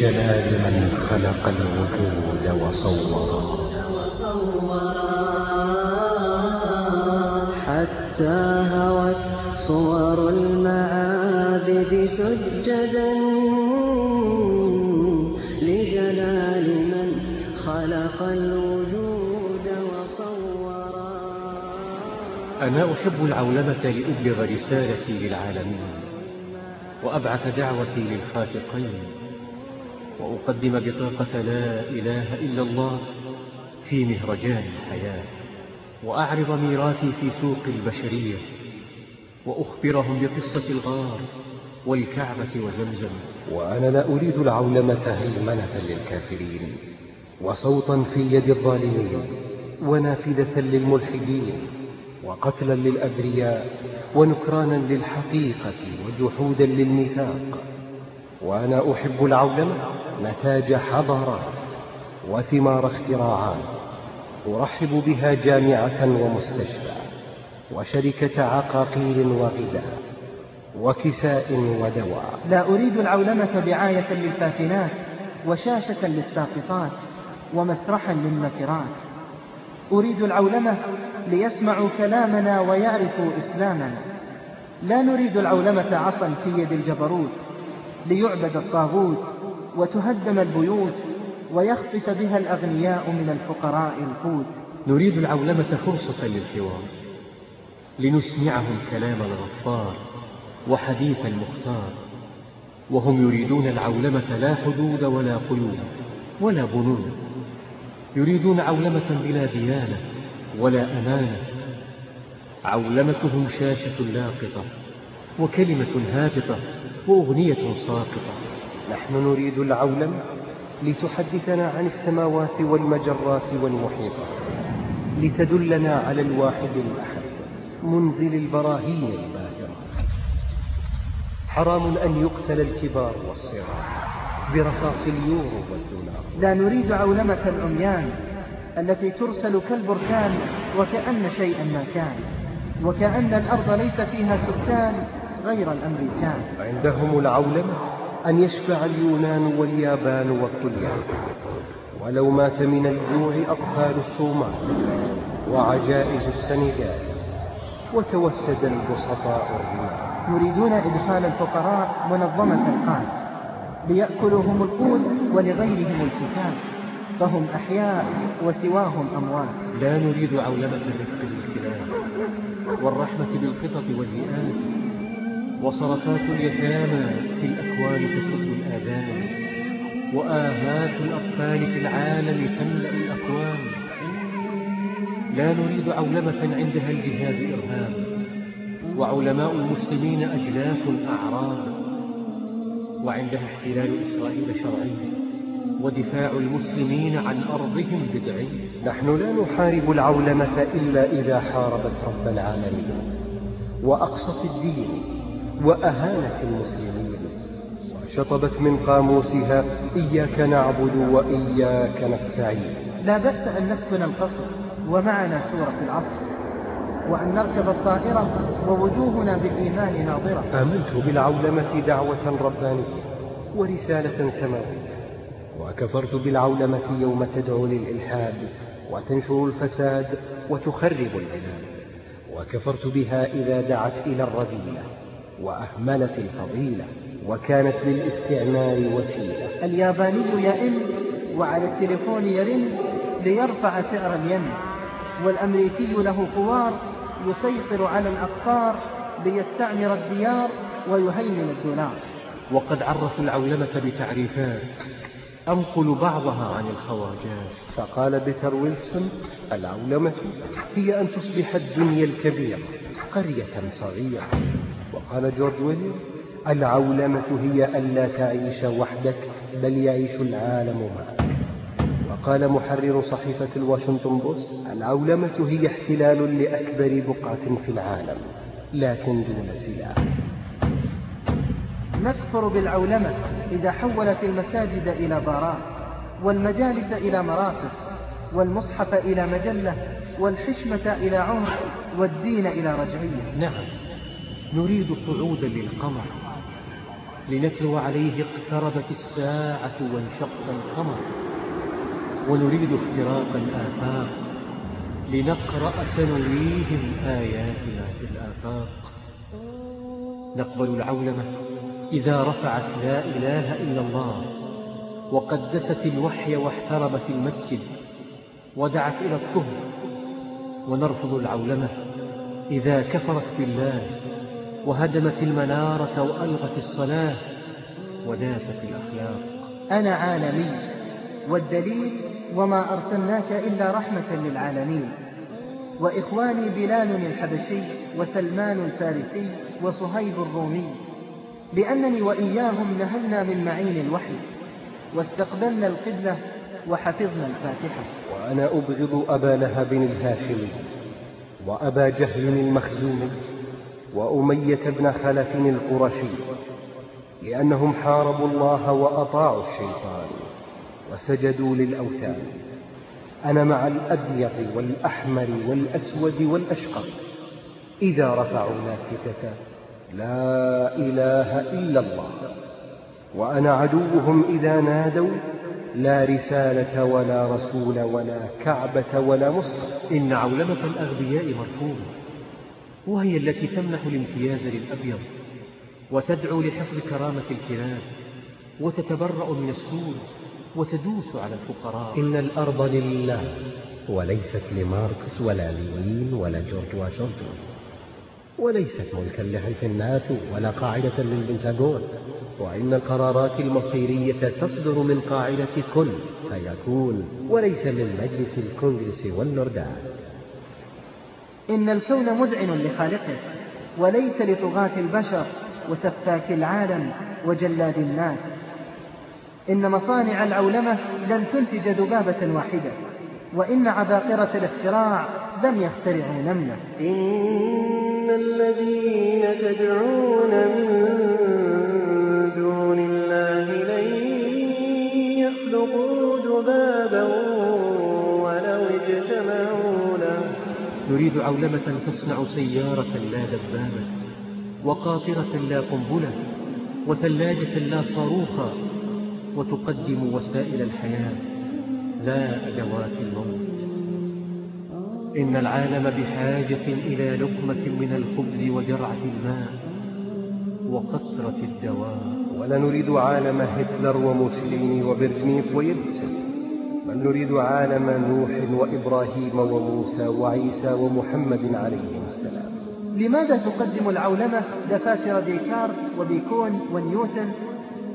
Speaker 1: لجلال من خلق الوجود وصورا.
Speaker 7: حتى هوت صور المعابد سجدا لجلال من خلق الوجود وصورا.
Speaker 3: أنا أحب العولمة لأبلغ رسالتي للعالمين وأبعث دعوتي للخافقين وأقدم بطاقة لا إله إلا الله في مهرجان الحياة وأعرض ميراثي في سوق البشرية وأخبرهم بقصة الغار والكعبة وزمزم.
Speaker 1: وأنا لا أريد العولمة هيمنة للكافرين وصوتا في يد الظالمين ونافذة للملحدين وقتلا للأبرياء ونكرانا للحقيقة وجحودا للميثاق. وأنا أحب العولمة؟ نتاج حضارات وثمار اختراعات أرحب بها جامعة ومستشفى وشركة عقاقير وغذاء وكساء ودواء.
Speaker 5: لا أريد العولمة دعاية للفاتنات وشاشة للساقطات ومسرحا للنكرات. أريد العولمة ليسمعوا كلامنا ويعرفوا إسلامنا. لا نريد العولمة عصا في يد الجبروت ليعبد الطاغوت وتهدم البيوت ويخطف بها الأغنياء من الفقراء القوت
Speaker 3: نريد العولمة فرصة للحوار لنسمعهم كلام الغفار وحديث المختار وهم يريدون العولمة لا حدود ولا قيود ولا بنود. يريدون عولمة بلا ديانة ولا أمانة. عولمتهم شاشة لاقطة وكلمة هابطة وأغنية ساقطة.
Speaker 1: نحن نريد العولمة لتحدثنا عن السماوات والمجرات والمحيطات لتدلنا على الواحد الأحد منزل البراهين الباهرة حرام أن يقتل الكبار والصغار برصاص اليورو والدولار.
Speaker 5: لا نريد عولمة العميان التي ترسل كالبركان وكأن شيئا ما كان وكأن الأرض ليس فيها سكان غير الأمريكان.
Speaker 1: عندهم العولمة أن يشفع اليونان واليابان والطليان. ولو مات من الجوع أطفال الصومال وعجائز السنغال وتوسد البسطاء الرمال.
Speaker 5: يريدون إدخال الفقراء منظمة القان ليأكلوا هم القوت ولغيرهم الكتاب. فهم أحياء وسواهم أموات.
Speaker 3: لا نريد عولمة الرفق بالكلاب والرحمة بالقطط والذئاب وصرفات اليتامى في الأكوان تسد الآذان وآهات الأطفال في العالم تملأ الأكوان. لا نريد عولمة عندها الجهاد إرهاب وعلماء المسلمين أجلاف أعراب وعندها احتلال إسرائيل شرعي ودفاع المسلمين عن أرضهم بدعي.
Speaker 1: نحن لا نحارب العولمة إلا إذا حاربت رب العالمين. وأقصت الدين وأهانت المسلمين. وشطبت من قاموسها إياك نعبد وإياك نستعين.
Speaker 5: لا بأس أن نسكن القصر ومعنا سورة العصر وأن نركب الطائرة ووجوهنا بالإيمان ناظرة.
Speaker 1: آمنت بالعولمة دعوة ربانية ورسالة سماوية وكفرت بالعولمة يوم تدعو للإلحاد وتنشر الفساد وتخرب العباد وكفرت بها إذا دعت إلى الرذيلة. وأهملت الفضيلة وكانت للاستعمار وسيلة.
Speaker 5: الياباني يئن وعلى التليفون يرن ليرفع سعر الين والأمريكي له خوار يسيطر على الأقطار ليستعمر الديار ويهيمن الدولار.
Speaker 3: وقد عرفوا العولمة بتعريفات أنقل بعضها عن الخواجات.
Speaker 1: فقال بيتر ويلسون العولمة هي أن تصبح الدنيا الكبيرة قرية صغيرة. وقال جورج ويليام العولمة هي ألا تعيش وحدك بل يعيش العالم معك. وقال محرر صحيفة الواشنطن بوست العولمة هي احتلال لأكبر بقعة في العالم لكن دون سلاح.
Speaker 5: نكفر بالعولمة إذا حولت المساجد إلى بارات والمجالس إلى مراقص والمصحف إلى مجلة والحشمة إلى عمر والدين إلى رجعية.
Speaker 3: نعم. نريد صعودا للقمر. لنتلو عليه اقتربت الساعة وانشق القمر. ونريد اختراق الآفاق. لنقرأ سنريهم آياتنا في الآفاق. نقبل العولمة. إذا رفعت لا إله إلا الله وقدست الوحي واحترمت المسجد ودعت إلى الطهر. ونرفض العولمة. إذا كفرت بالله وهدمت المنارة وألغت الصلاة وداست الأخلاق.
Speaker 5: أنا عالمي والدليل وما أرسلناك إلا رحمة للعالمين. وإخواني بلال الحبشي وسلمان الفارسي وصهيب الرومي. لأنني وإياهم نهلنا من معين الوحي واستقبلنا القبلة وحفظنا الفاتحة.
Speaker 1: وأنا أبغض أبا لهب الهاشمي وأبا جهل المخزومي وأمية بن خلف القرشي لأنهم حاربوا الله وأطاعوا الشيطان وسجدوا للأوثان. أنا مع الأبيض والأحمر والأسود والأشقر. إذا رفعوا لافتة لا إله إلا الله. وأنا عدوهم إذا نادوا لا رسالة ولا رسول ولا كعبة ولا مصحف
Speaker 3: إن عولمة الأغبياء مرفوضة. وهي التي تمنح الامتياز للأبيض وتدعو لحفظ كرامة الكرام وتتبرأ من السور وتدوس على الفقراء.
Speaker 1: إن الأرض لله وليست لماركس ولا لينين ولا جورج واشنطن وليست ملكا لحلف الناتو ولا قاعدة للبنتاغون وإن القرارات المصيرية تصدر من قاعدة كن فيكون وليس من مجلس الكونغرس واللوردات
Speaker 5: إن الكون مذعن لخالقه وليس لطغاة البشر وسفاك العالم وجلاد الناس. إن مصانع العولمة لن تنتج ذبابة واحدة وإن عباقرة الاختراع لم يخترعوا نملة.
Speaker 7: إن الذين تدعون من
Speaker 3: نريد عولمة تصنع سيارة لا دبابة وقاطرة لا قنبلة وثلاجة لا صاروخا وتقدم وسائل الحياة لا أدوات الموت. إن العالم بحاجة إلى لقمة من الخبز وجرعة الماء وقطرة الدواء.
Speaker 1: ولا نريد عالم هتلر وموسوليني وبرجنيف ويلتسن بل نريد عالم نوح وإبراهيم وموسى وعيسى ومحمد عليهم السلام.
Speaker 5: لماذا تقدم العولمة دفاتر ديكارت وبيكون ونيوتن؟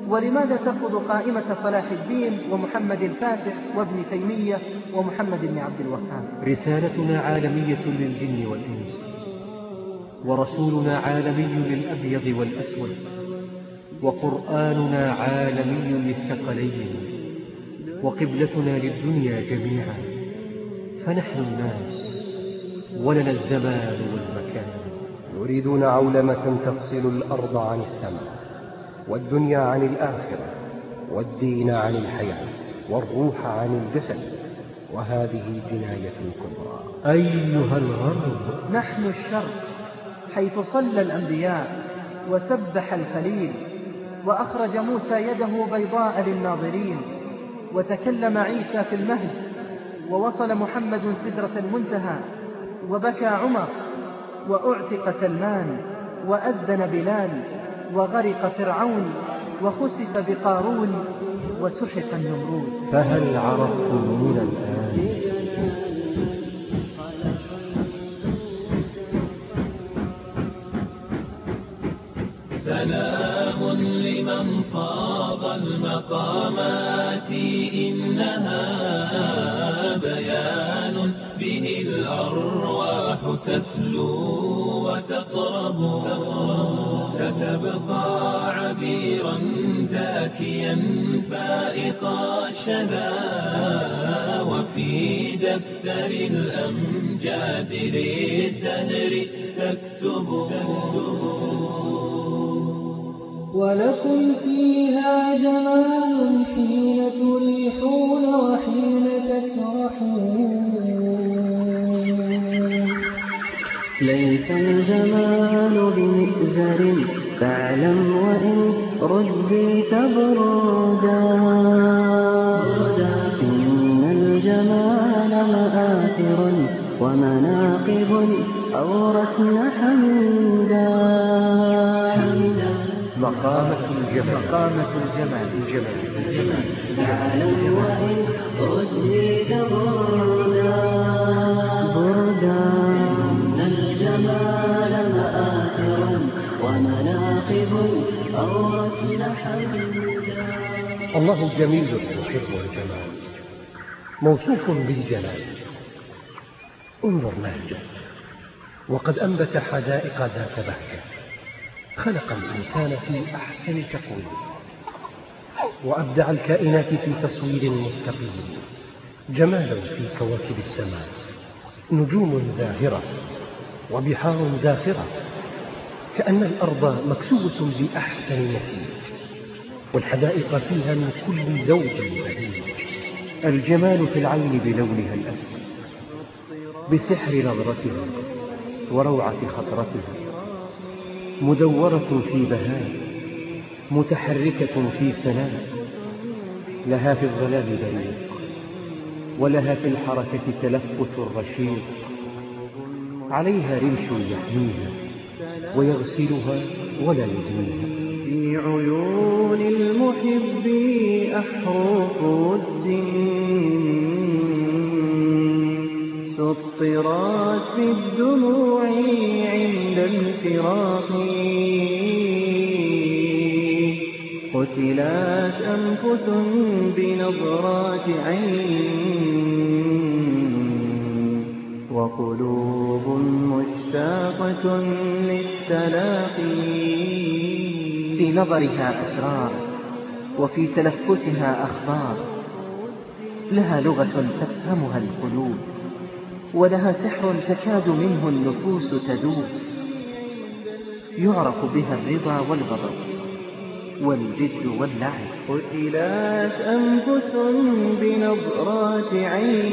Speaker 5: ولماذا ترفض قائمة صلاح الدين ومحمد الفاتح وابن تيمية ومحمد بن عبد الوهاب؟
Speaker 3: رسالتنا عالمية للجن والإنس ورسولنا عالمي للأبيض والأسود وقرآننا عالمي للثقلين. وقبلتنا للدنيا جميعا فنحن الناس ولنا الزمان والمكان.
Speaker 1: يريدون عولمة تفصل الأرض عن السماء والدنيا عن الآخرة والدين عن الحياة والروح عن الجسد وهذه جناية كبرى.
Speaker 3: أيها الغرب
Speaker 5: نحن الشرق حيث صلى الأنبياء وسبح الخليل وأخرج موسى يده بيضاء للناظرين. وتكلم عيسى في المهد ووصل محمد سدرة المنتهى وبكى عمر وأعتق سلمان وأذن بلال وغرق فرعون وخسف بقارون وسحق النمرود.
Speaker 3: فهل عرفتمونا الآن؟
Speaker 2: سلام لمن صاغ المقامات تسلو وتطرب ستبقى عبيرا زاكيا فائق الشذا وفي دفتر الأمجاد للدهر تكتب.
Speaker 13: ولكم فيها جمال
Speaker 7: ليس الجمال بمئزر. فاعلم وإن رديت بردا إن الجمال مآثر ومناقب أورثن حمدا
Speaker 14: مقامة الجمال مقامة الجمال الجمال الجمال
Speaker 7: فاعلم
Speaker 1: الله جميل يحب الجمال موصوف بالجلال. انظر نهجه وقد أنبت حدائق ذات بهجة. خلق الإنسان في أحسن تقويم. وأبدع الكائنات في تصوير مستقيم. جمال في كواكب السماء. نجوم زاهرة. وبحار زاخرة كأن الأرض مكسوة بأحسن نسيج والحدائق فيها من كل زوج بهيج
Speaker 3: الجمال في العين بلونها الأسود بسحر نظرتها وروعة خطرتها مدورة في بهاء متحركة في سلام. لها في الظلام بريق ولها في الحركة تلفت رشيق عليها رمش يحميها ويغسلها ولا يدنيها
Speaker 8: في عيون المحب أحرف الدين سطرات في الدموع عند الفراق. قتلات أنفس بنظرات عين. وقلوب مشتاقة للتلاقي.
Speaker 5: نظرها أسرار وفي تلفتها أخبار. لها لغة تفهمها القلوب ولها سحر تكاد منه النفوس تذوب يعرف بها الرضا والغضب والجد واللعب.
Speaker 8: قتلات أنفس بنظرات عين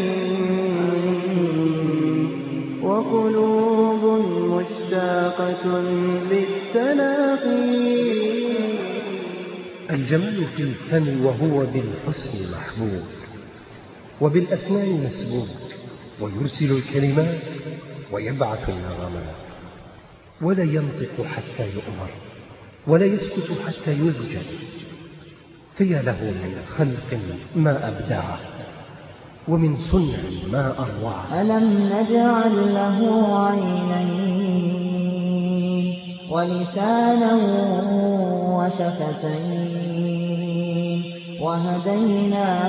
Speaker 8: وقلوب مشتاقة للتلاقي
Speaker 1: الجمال في الفم وهو بالحسن محبوب وبالأسنان مسبوب ويرسل الكلمات ويبعث النغمات. ولا ينطق حتى يؤمر ولا يسكت حتى يسجد فيا له من خلق ما أبدعه ومن صنع ما أروعه
Speaker 9: ألم نجعل له عينين ولسانا وشفتين وهديناه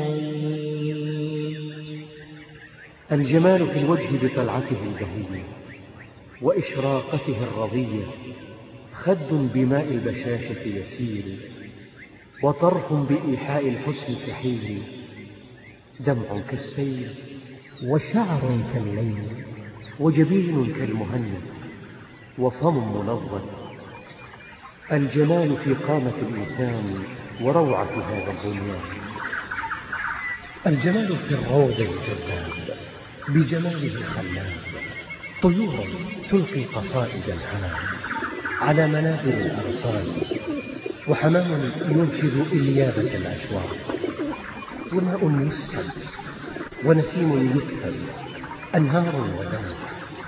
Speaker 9: النجدين
Speaker 3: الجمال في الوجه بطلعته البهية وإشراقته الرضية خد بماء البشاشة يسير وطرف بإيحاء الحسن كحيل دمع كالسيل
Speaker 1: وشعر كالليل
Speaker 3: وجبين كالمهند وفم منظم الجمال في قامة الإنسان وروعة هذا البنيان
Speaker 1: الجمال في الروض الجذاب بجماله الخلاب. طيور تلقي قصائد الحنان على منابر الأرصاد وحمام ينشد إليابة الأشواق. وماء يسكب ونسيم يكتب أنهار ودم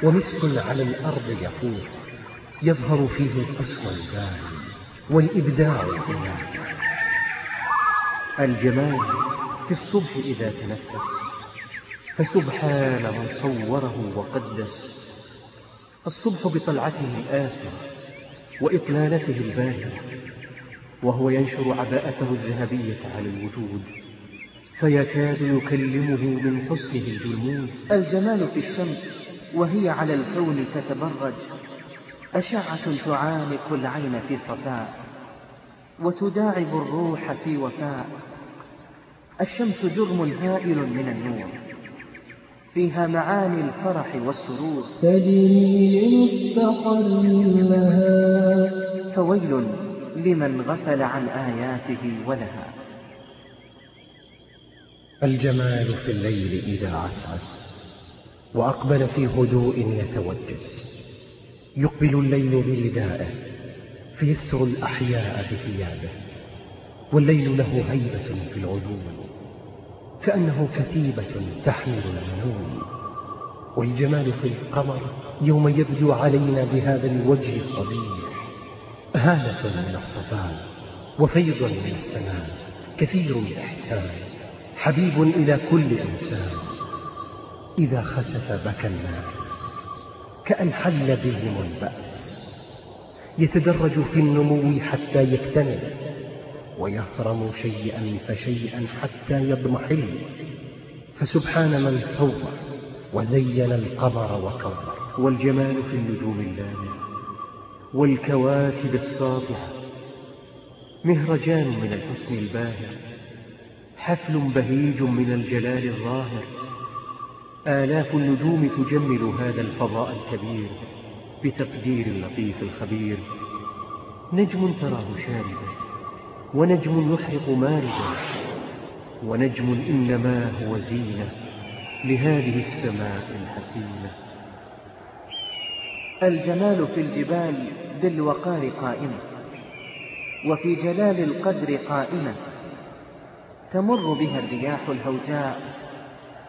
Speaker 1: ومسك على الأرض يفور يظهر فيه الحسن الباهي والإبداع
Speaker 3: الجمال في الصبح إذا تنفس فسبحان من صوره وقدس. الصبح بطلعته الآسر وإطلالته الباهية وهو ينشر عباءته الذهبية على الوجود. فيكاد يكلمه من حسنه الجلمود.
Speaker 5: الجمال في الشمس وهي على الكون تتبرج. أشعة تعانق العين في صفاء وتداعب الروح في وفاء. الشمس جرم هائل من النور فيها معاني الفرح والسرور.
Speaker 7: تجري لمستقر لها
Speaker 5: فويل لمن غفل عن آياته ولها.
Speaker 1: الجمال في الليل إذا عسعس وأقبل في هدوء يتوجس. يقبل الليل بردائه فيستر الأحياء بثيابه والليل له هيبة في العيون كأنه كتيبة تحمل النوم والجمال في القمر يوم يبدو علينا بهذا الوجه الصبيح هالة من الصفاء وفيض من السماء كثير الإحسان حبيب إلى كل إنسان. إذا خسف بكى الناس كأن حل بهم البأس. يتدرج في النمو حتى يكتمل ويهرم شيئا فشيئا حتى يضمحل. فسبحان من صور وزين القمر وكور
Speaker 3: والجمال في النجوم اللامعة والكواكب الساطعة. مهرجان من الحسن الباهر حفل بهيج من الجلال الظاهر. آلاف النجوم تجمل هذا الفضاء الكبير بتقدير اللطيف الخبير. نجم تراه شاردا ونجم يحرق ماردا ونجم إنما هو زينة لهذه السماء الحسينة.
Speaker 5: الجمال في الجبال بالوقار قائمة وفي جلال القدر قائمة. تمر بها الرياح الهوجاء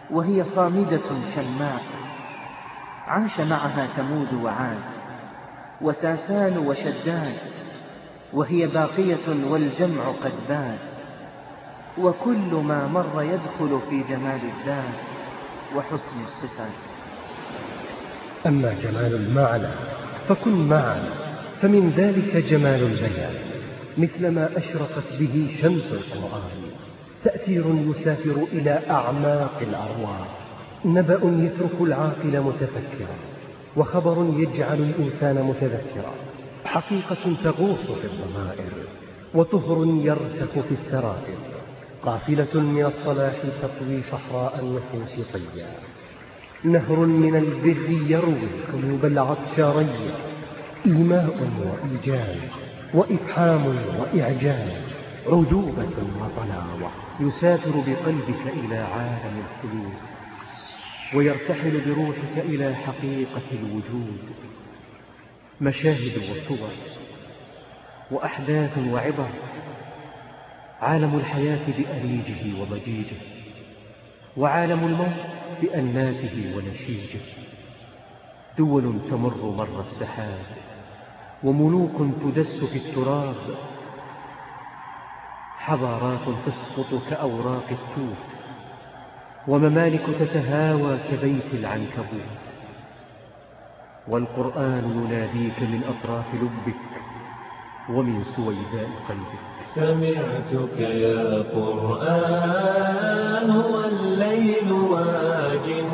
Speaker 5: وهي صامدة شماء. عاش معها ثمود وعاد وساسان وشداد وهي باقية والجمع قد باد. وكل ما مر يدخل في جمال الذات وحسن الصفات.
Speaker 1: أما جمال المعنى فكن معنا فمن ذلك جمال البيان مثلما أشرقت به شمس القرآن. تأثير يسافر إلى أعماق الأرواح. نبأ يترك العاقل متفكرا وخبر يجعل الإنسان متذكرا. حقيقة تغوص في الضمائر وطهر يرسخ في السرائر. قافلة من الصلاح تطوي صحراء النفوس طيا. نهر من البر يروي قلوب العطشارية إيماء وإيجاز وإفحام وإعجاز. عذوبة وطلاوة
Speaker 3: يسافر بقلبك إلى عالم الخلود ويرتحل بروحك إلى حقيقة الوجود. مشاهد وصور وأحداث وعبر عالم الحياة بأريجه وضجيجه وعالم الموت بأناته ونشيجه. دول تمر مر السحاب وملوك تدس في التراب حضارات تسقط كأوراق التوت وممالك تتهاوى كبيت العنكبوت. والقرآن يناديك من أطراف لبك ومن سويداء قلبك.
Speaker 2: سمعتك يا قرآن والليل واجن.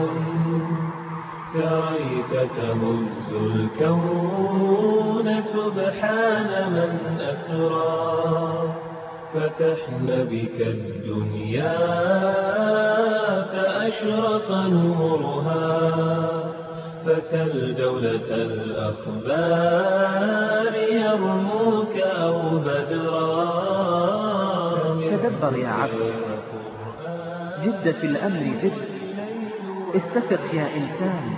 Speaker 2: سريت تهز الكون سبحان من أسرى. فتحن بك الدنيا فأشرق نورها فسل دولة الأخبار يرموك أو بدرا
Speaker 5: تدبر يا عبد. جد في الأمر جد. استفق يا إنسان.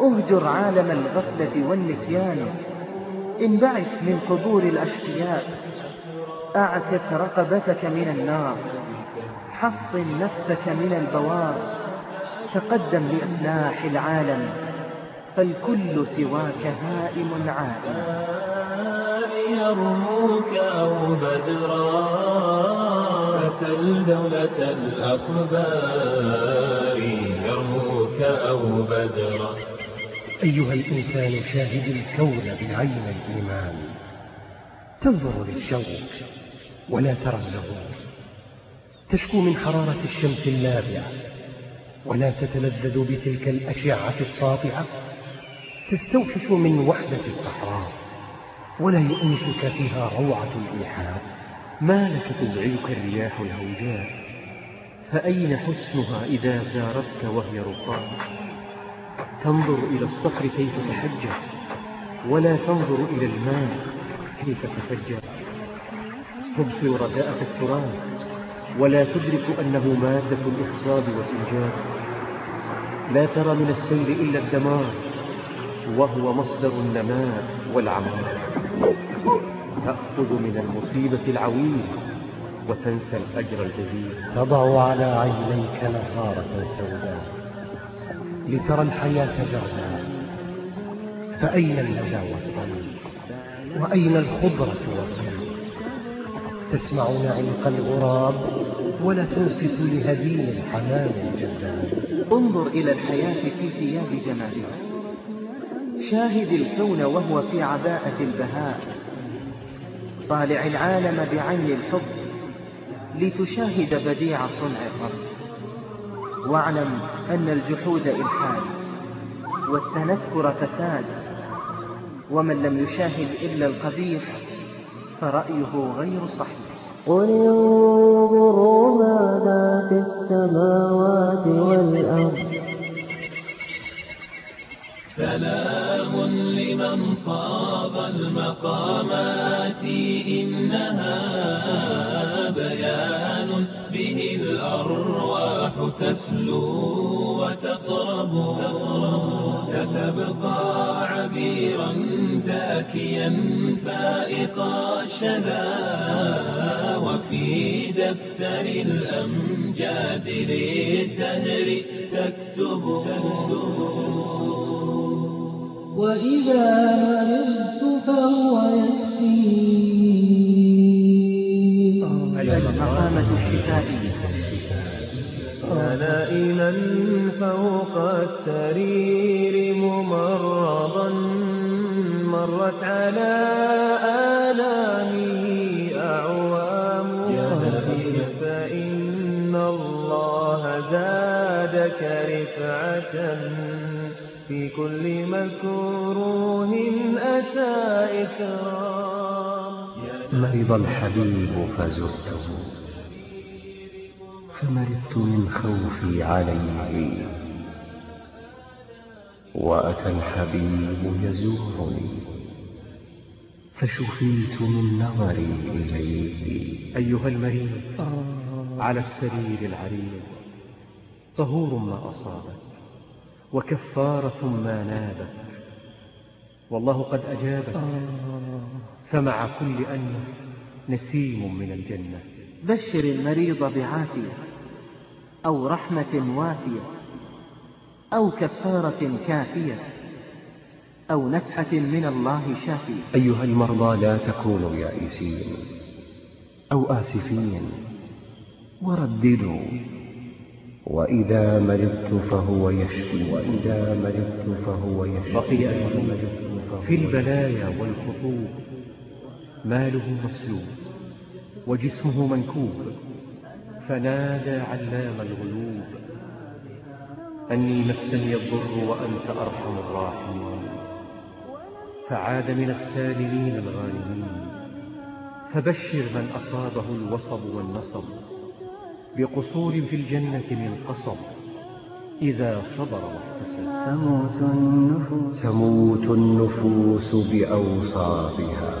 Speaker 5: اهجر عالم الغفلة والنسيان. انبعث من قبور الأشقياء. أعتق رقبتك من النار حصن نفسك من البوار تقدم لإصلاح العالم فالكل سواك هائم عالم
Speaker 2: يرموك أو بدرا فسل دولة الأخبار يرموك أو بدرا.
Speaker 1: أيها الإنسان شاهد الكون بعين الإيمان تنظر للشوق. ولا ترى الزهور تشكو من حرارة الشمس اللابعة ولا تتلذذ بتلك الأشعة الساطعة. تستوحش من وحدة الصحراء. ولا يؤنسك فيها روعة الإيحاء.
Speaker 3: ما لك تزعجك الرياح الهوجاء؟ فأين حسنها إذا زارتك وهي رقاء؟ تنظر إلى الصخر كيف تحجر ولا تنظر إلى الماء كيف تفجر. تبصر رداءة التراب ولا تدرك أنه مادة الإخصاب والإنجاب. لا ترى من السيل إلا الدمار وهو مصدر النماء والعمار تأخذ من المصيبة العويل وتنسى الأجر الجزيل.
Speaker 1: تضع على عينيك نهارة سوداء لترى الحياة جردا. فأين الهدى والظل وأين الخضرة والظل تسمع نعيق الغراب ولا تنصت لهديم الحمام الجذاب
Speaker 5: انظر إلى الحياة في ثياب جمالها. شاهد الكون وهو في عباءة البهاء. طالع العالم بعين الحب لتشاهد بديع صنع الرب واعلم أن الجحود إلحاد والتنكر فساد. ومن لم يشاهد إلا القبيح فرأيه غير صحيح.
Speaker 7: قل انظروا ماذا في السماوات والأرض
Speaker 2: سلام لمن صاب المقامات إنها بيان به الأرواح تسلو وتطرب ستبقى عبيرا زاكيا فائق الشذا وفي دفتر الأمجاد للدهر تكتب.
Speaker 8: وإذا مرضت فهو يشفين
Speaker 5: المقامة الشفائية
Speaker 2: نائما فوق السرير ممرضا مرت على آلامه أعوام. فإن الله زادك رفعة في كل مكروه أتى إكرام.
Speaker 1: مرض الحبيب فزرته فمرضت من خوفي عليه وأتى الحبيب يزورني. فشفيت من نظري إليه.
Speaker 3: أيها المريض على السرير العريض طهور ما أصابك وكفارة ما نابت. والله قد أجابك فمع كل أن نسيم من الجنة.
Speaker 5: بشر المريض بعافية. أو رحمة وافية أو كفارة كافية أو نفحة من الله شافية.
Speaker 1: أيها المرضى لا تكونوا يائسين أو آسفين. ورددوا وإذا مرضت فهو يشفي وإذا مرضت فهو يشفي.
Speaker 3: بقي في البلايا والخطوب ماله مسلوب وجسمه منكوب. فنادى علام الغيوب. أني مسني الضر وأنت أرحم الراحمين. فعاد من السالمين الغانمين. فبشر من أصابه الوصب والنصب. بقصور في الجنة من قصب. إذا صبر واحتسب.
Speaker 7: تموت النفوس.
Speaker 1: تموت النفوس بأوصافها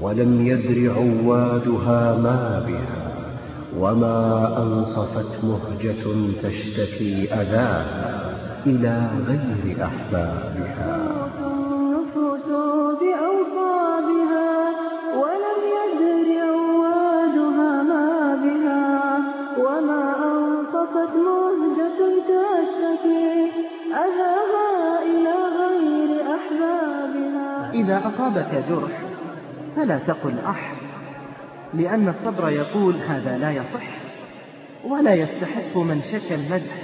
Speaker 1: ولم يدر عوادها ما بها. وما أنصفت مهجة تشتكي أذاها إلى غير أحبابها.
Speaker 7: النفوس بأوصابها ولم يدر عوادها ما بها. وما أنصفت مهجة تشتكي أذاها إلى غير أحبابها.
Speaker 5: إذا أصابك جرح فلا تقل أح لأن الصبر يقول هذا لا يصح ولا يستحق من شكى المدح.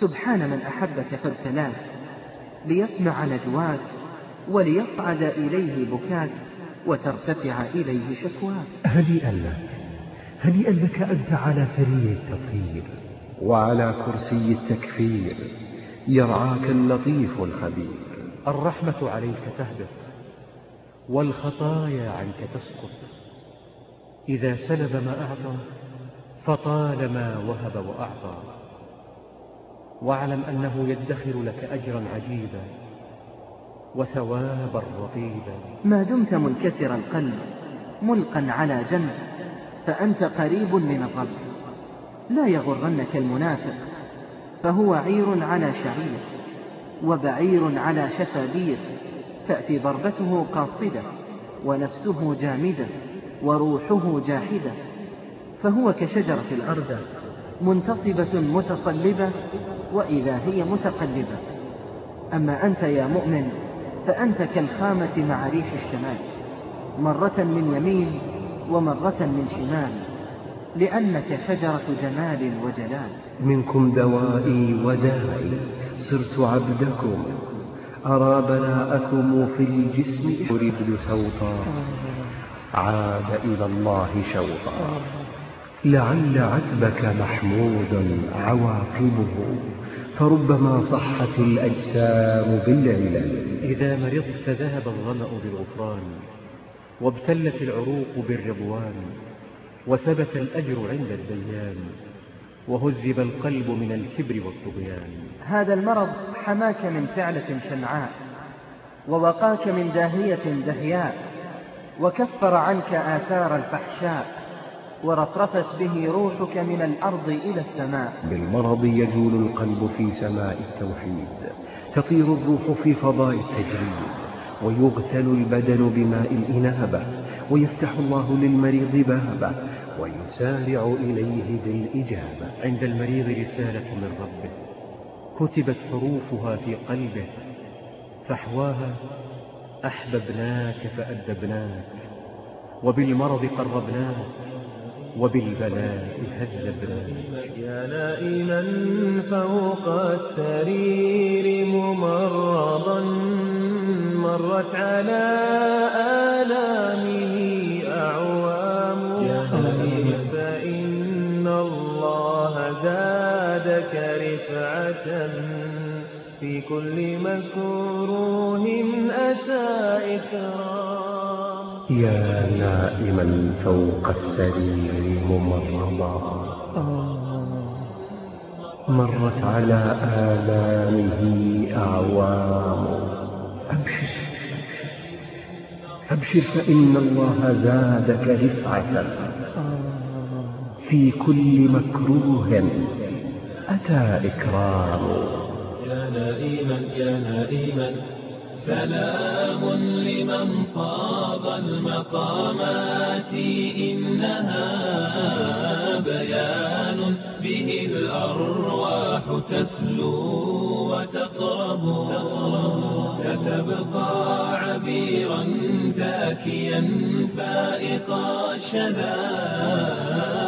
Speaker 5: سبحان من أحبك فابتلاك ليسمع نجواك وليصعد إليه بكاك وترتفع إليه شكواك.
Speaker 15: هنيئا لك هنيئا لك أنت على سرير التطهير
Speaker 1: وعلى كرسي التكفير يرعاك اللطيف الخبير.
Speaker 3: الرحمة عليك تهبط. والخطايا عنك تسقط. إذا سلب ما أعطى فطالما وهب وأعطى. واعلم أنه يدخر لك أجرا عجيبا وثوابا رطيبا
Speaker 5: ما دمت منكسر القلب ملقا على جنب فأنت قريب من الرب. لا يغرنك المنافق فهو عير على شعير وبعير على شفا بير تأتي ضربته قاصدة ونفسه جامدة وروحه جاحدة فهو كشجرة الأرزة منتصبة متصلبة وإذا هي متقلبة. أما أنت يا مؤمن فأنت كالخامة مع ريح الشمال مرة من يمين ومرة من شمال لأنك شجرة جمال وجلال.
Speaker 1: منكم دوائي ودائي صرت عبدكم. أرى بلاءكم في الجسم أريد سوطا عاد إلى الله شوطا لعل عتبك محمود عواقبه. فربما صحت الأجسام بالعلل
Speaker 3: إذا مرضت ذهب الظمأ بالغفران وابتلت العروق بالرضوان وثبت الأجر عند الديان وهذب القلب من الكبر والطغيان.
Speaker 5: هذا المرض حماك من فعلة شنعاء ووقاك من داهية دهياء وكفر عنك آثار الفحشاء ورفرفت به روحك من الأرض إلى السماء.
Speaker 1: بالمرض يجول القلب في سماء التوحيد تطير الروح في فضاء التجريد ويغتل البدن بماء الإنابة ويفتح الله للمريض بابه ويسارع إليه بالإجابة.
Speaker 3: عند المريض رسالة من ربه. كتبت حروفها في قلبه فحواها أحببناك فأدبناك وبالمرض قربناك وبالبلاء هذبناك.
Speaker 2: يا نائما فوق السرير ممرضا مرت على آلامه في كل مكروه أتى إكرام.
Speaker 1: يا نائما فوق السرير ممرضا. مرت على آلامه أعوام. أبشر أبشر فإن الله زادك رفعة. في كل مكروه أتى إكرام.
Speaker 2: يا نائما يا نائما سلام لمن صاغ المقامات. إنها بيان به الأرواح تسلو وتقرب. ستبقى عبيرا ذاكيا فائق الشذا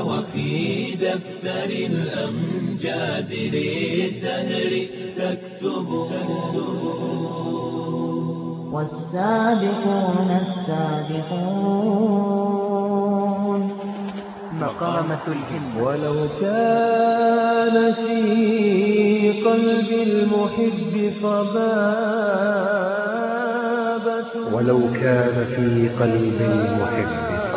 Speaker 2: وفي دفتر الأمجاد للدهر تكتب
Speaker 16: والسابقون السابقون.
Speaker 5: مقامة الهمة
Speaker 2: ولو كان في قلب المحب صبابة
Speaker 1: ولو كان في قلب المحب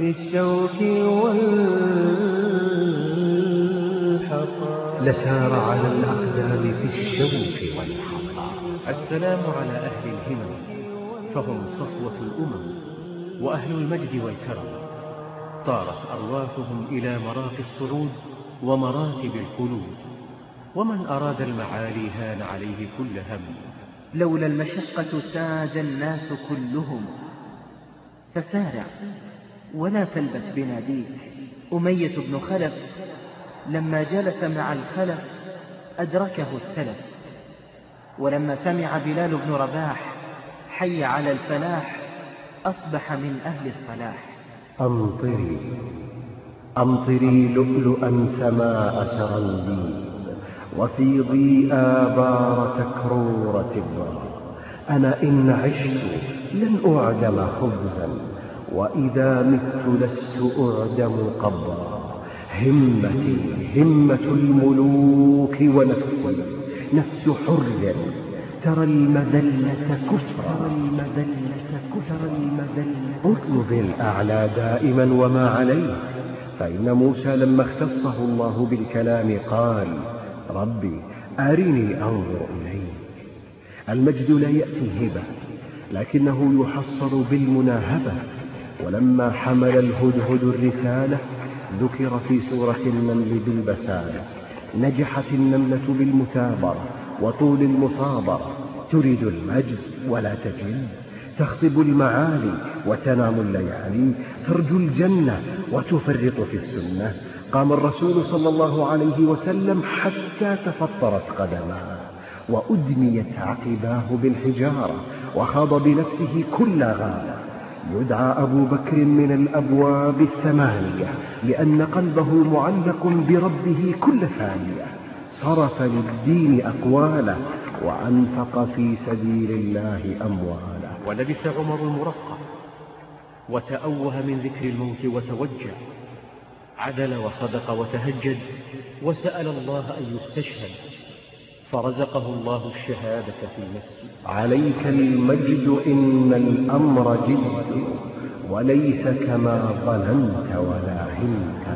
Speaker 2: في الشوك والحصى.
Speaker 1: لسار على الأقدام في الشوك والحصى.
Speaker 3: السلام على أهل الهمم فهم صفوة الأمم وأهل المجد والكرم. طارت أرواحهم إلى مراقي الصعود ومراتب الخلود. ومن أراد المعالي هان عليه كل هم.
Speaker 5: لولا المشقة ساد الناس كلهم. فسارع. ولا تلبث بناديك. أمية بن خلف لما جلس مع الخلف أدركه التلف. ولما سمع بلال بن رباح حي على الفلاح أصبح من أهل الصلاح.
Speaker 1: أمطري أمطري لؤلؤا سماء سرنديب وفيضي آبار تكرورة البرى أنا إن عشت لن أعدم خبزا. وإذا مت لست أعدم قبرا. همتي همة الملوك ونفسي. نفس حر ترى المذلة كفرا. المذلة كفرا. المذلة اطلب الأعلى دائما وما عليك. فإن موسى لما اختصه الله بالكلام قال ربي أرني أنظر إليك. المجد لا يأتي هبة لكنه يحصل بالمناهبة. ولما حمل الهدهد الرسالة ذكر في سورة النمل بالبسالة نجحت النملة بالمثابرة وطول المصابرة تريد المجد ولا تجل تخطب المعالي وتنام الليالي ترجو الجنة وتفرط في السنة. قام الرسول صلى الله عليه وسلم حتى تفطرت قدماه وأدميت عقباه بالحجارة وخاض بنفسه كل غارة يدعى أبو بكر من الأبواب الثمانية لأن قلبه معلق بربه كل ثانية. صرف للدين أقواله وأنفق في سبيل الله أمواله.
Speaker 3: ولبس عمر المرقع وتأوه من ذكر الموت وتوجع عدل وصدق وتهجد وسأل الله أن يستشهد. فرزقه الله الشهادة في المسجد.
Speaker 1: عليك المجد إن الأمر جد وليس كما ظننت ولا هنت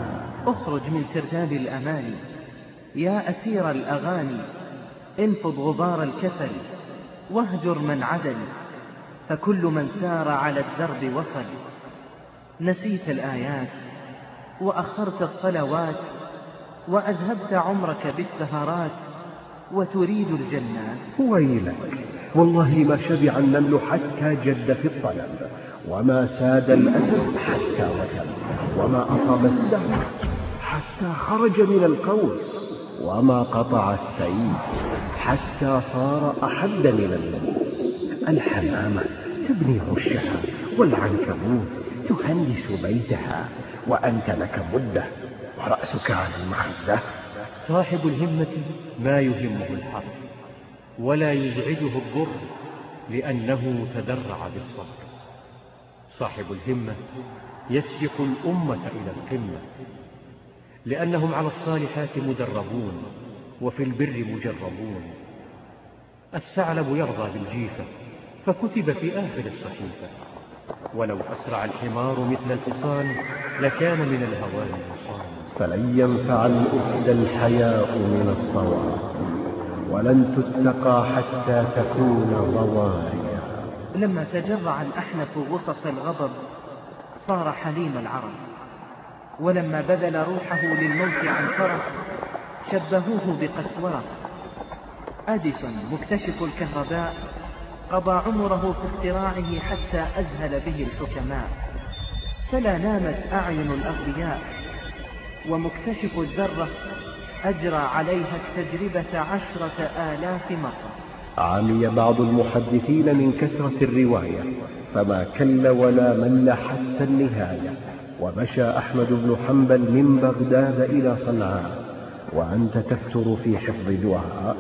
Speaker 5: اخرج من سرداب الأماني يا أسير الأغاني انفض غبار الكسل واهجر من عدل فكل من سار على الدرب وصل. نسيت الآيات وأخرت الصلوات وأذهبت عمرك بالسهرات. وتريد الجنات
Speaker 1: ويلك. والله ما شبع النمل حتى جد في الطلب وما ساد الأسد حتى وثب وما أصاب السهم حتى خرج من القوس وما قطع السيف حتى صار أحد من النفوس الحمامة تبني عشها والعنكبوت تهندس بيتها وأنت لك مدة ورأسك على المخدة
Speaker 3: صاحب الهمة ما يهمه الحرب ولا يزعجه الضر لأنه تدرع بالصبر. صاحب الهمة يسبق الأمة إلى القمة لأنهم على الصالحات مدربون وفي البر مجربون. الثعلب يرضى بالجيفة فكتب في آخر الصحيفة ولو أسرع الحمار مثل الحصان لكان من الهوان الحصان
Speaker 1: فلن ينفع الأسد الحياء من الطواف ولن تتقى حتى تكون ضواريا
Speaker 5: لما تجرع الأحنف غصص الغضب صار حليم العرب. ولما بذل روحه للموت عن فرح شبهوه بقسورة أديسون مكتشف الكهرباء قضى عمره في اختراعه حتى أذهل به الحكماء. فلا نامت أعين الأغبياء. ومكتشف الذرة أجرى عليها التجربة عشرة آلاف مرة.
Speaker 1: عمي بعض المحدثين من كثرة الرواية فما كل ولا مل حتى النهاية. ومشى أحمد بن حنبل من بغداد إلى صنعاء. وأنت تفتر في حفظ دعاء.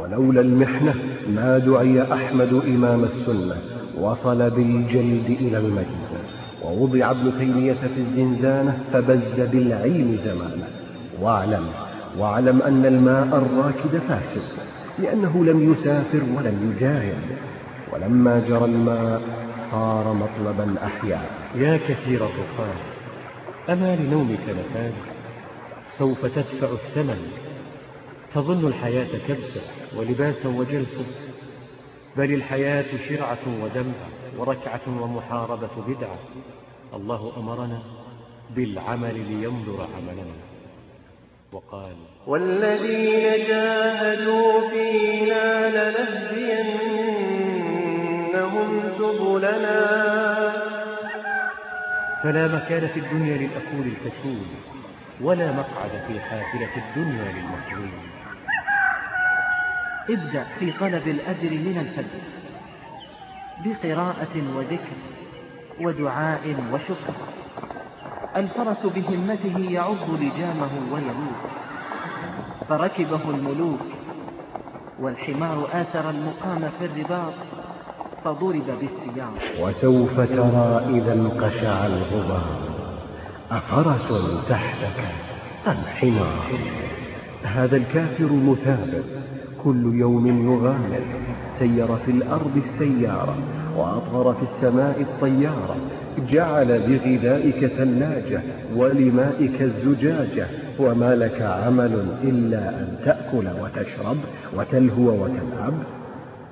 Speaker 1: ولولا المحنة ما دعي أحمد إمام السنة. وصل بالجلد إلى المجد ووضع ابن تيمية في الزنزانة فبز بالعلم زمانه واعلم واعلم أن الماء الراكد فاسد لأنه لم يسافر ولم يجاهد. ولما جرى الماء صار مطلبا أحياء
Speaker 3: يا كثير الرفاه أما لنومك نفاد سوف تدفع الثمن. تظن الحياة كبسة ولباسا وجلسة بل الحياة شرعة ودمعة. وركعة ومحاربة بدعة. الله أمرنا بالعمل لينظر عملنا. وقال
Speaker 8: والذين جاهدوا فينا لنهدينهم سبلنا.
Speaker 3: فلا مكان في الدنيا للأكول الكسول ولا مقعد في حافلة الدنيا للمسلول
Speaker 5: ابدأ في طلب الأجر من الفجر. بقراءة وذكر ودعاء وشكر. الفرس بهمته يعض لجامه ويلوك فركبه الملوك والحمار آثر المقام في الرباط فضرب بالسياط
Speaker 1: وسوف ترى إذا انقشع الغبار أفرس تحتك أم حمار هذا الكافر مثابر. كل يوم يغامر سير في الأرض السيارة وأطغر في السماء الطيارة جعل بغذائك ثلاجة ولمائك الزجاجة وما لك عمل إلا أن تأكل وتشرب وتلهو وتلعب.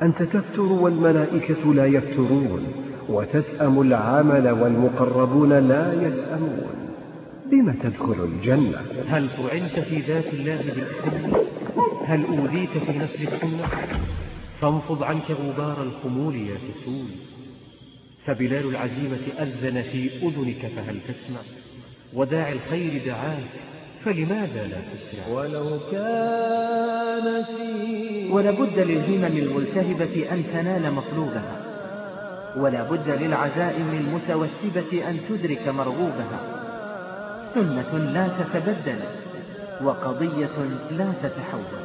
Speaker 1: أنت تفتر والملائكة لا يفترون وتسأم العمل والمقربون لا يسأمون. بم تدخل الجنة؟
Speaker 3: هل طعنت في ذات الله بالإسم؟ هل أوذيت في نسل السنة؟ فانفض عنك غبار الخمول يا كسول. فبلال العزيمة أذن في أذنك فهل تسمع؟ وداعي الخير دعاك فلماذا لا تسرع؟
Speaker 8: ولو كان في
Speaker 5: ولابد للهمم الملتهبة أن تنال مطلوبها. ولا بد للعزائم المتوثبة أن تدرك مرغوبها. سنة لا تتبدل وقضية لا تتحول.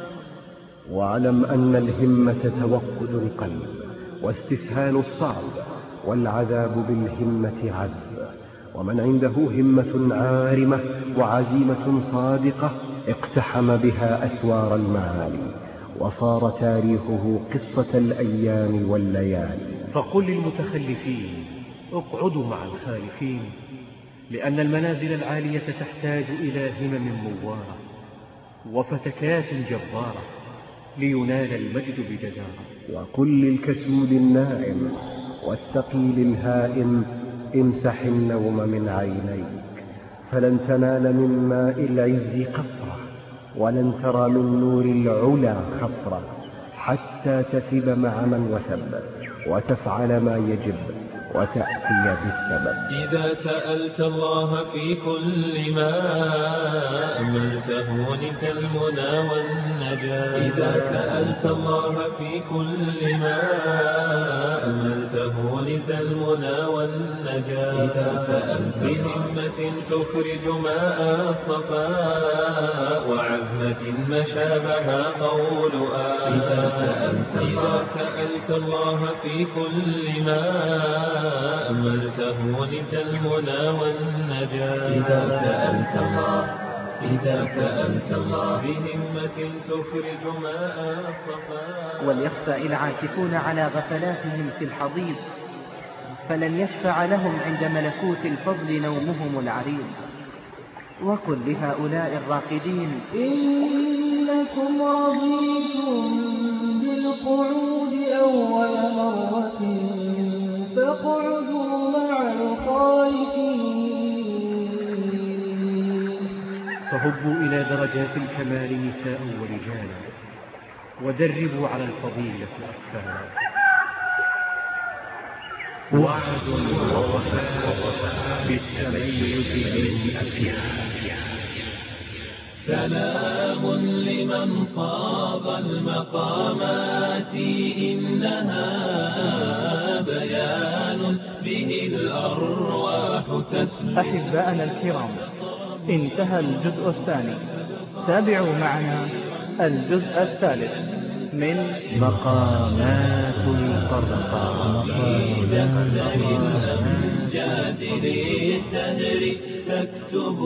Speaker 1: واعلم أن الهمة توقد القلب واستسهال الصعب والعذاب بالهمة عذب ومن عنده همة عارمة وعزيمة صادقة اقتحم بها أسوار المعالي وصار تاريخه قصة الأيام والليالي.
Speaker 3: فقل للمتخلفين اقعدوا مع الخالفين لأن المنازل العالية تحتاج إلى همم موارة وفتكات جبارة لينال المجد بجدارة.
Speaker 1: وقل للكسول النائم والثقيل الهائم امسح النوم من عينيك فلن تنال من ماء العز قطرة ولن ترى من نور العلا خطرة حتى تثب مع من وثب وتفعل ما يجب. وتأتي بالسبب.
Speaker 2: إذا سألت الله في كل ما أملته لك المنى والنجاة. إذا سألت الله في كل ما أملته لك المنى والنجاة. إذا سألت بهمة تخرج ماء الصفاء وعزمة ما شابها قول آه إذا سألت إذا سألت الله في كل ما أملته لك المنى والنجاة إذا سألت الله. إذا سألت الله. بهمة تخرج ماء الصفاء
Speaker 5: وليخفى العاكفون على غفلاتهم في الحضيض. فلن يشفع لهم عند ملكوت الفضل نومهم العريض. وقل لهؤلاء الراقدين
Speaker 17: إنكم رضيتم بالقعود أول مرة فاقعدوا مع الخالفين
Speaker 3: فهبوا إلى درجات الكمال نساء ورجالا ودربوا على الفضيلة أكفانا
Speaker 18: وعد ووفاء بالتميز من أفيها
Speaker 2: سلام لمن صاغ المقامات إنها بيان به الأرواح تسمو
Speaker 19: أحباءنا الكرام انتهى الجزء الثاني. تابعوا معنا الجزء الثالث. من
Speaker 3: مقامات الفرقة
Speaker 2: مقامات من جادر الدهر تكتب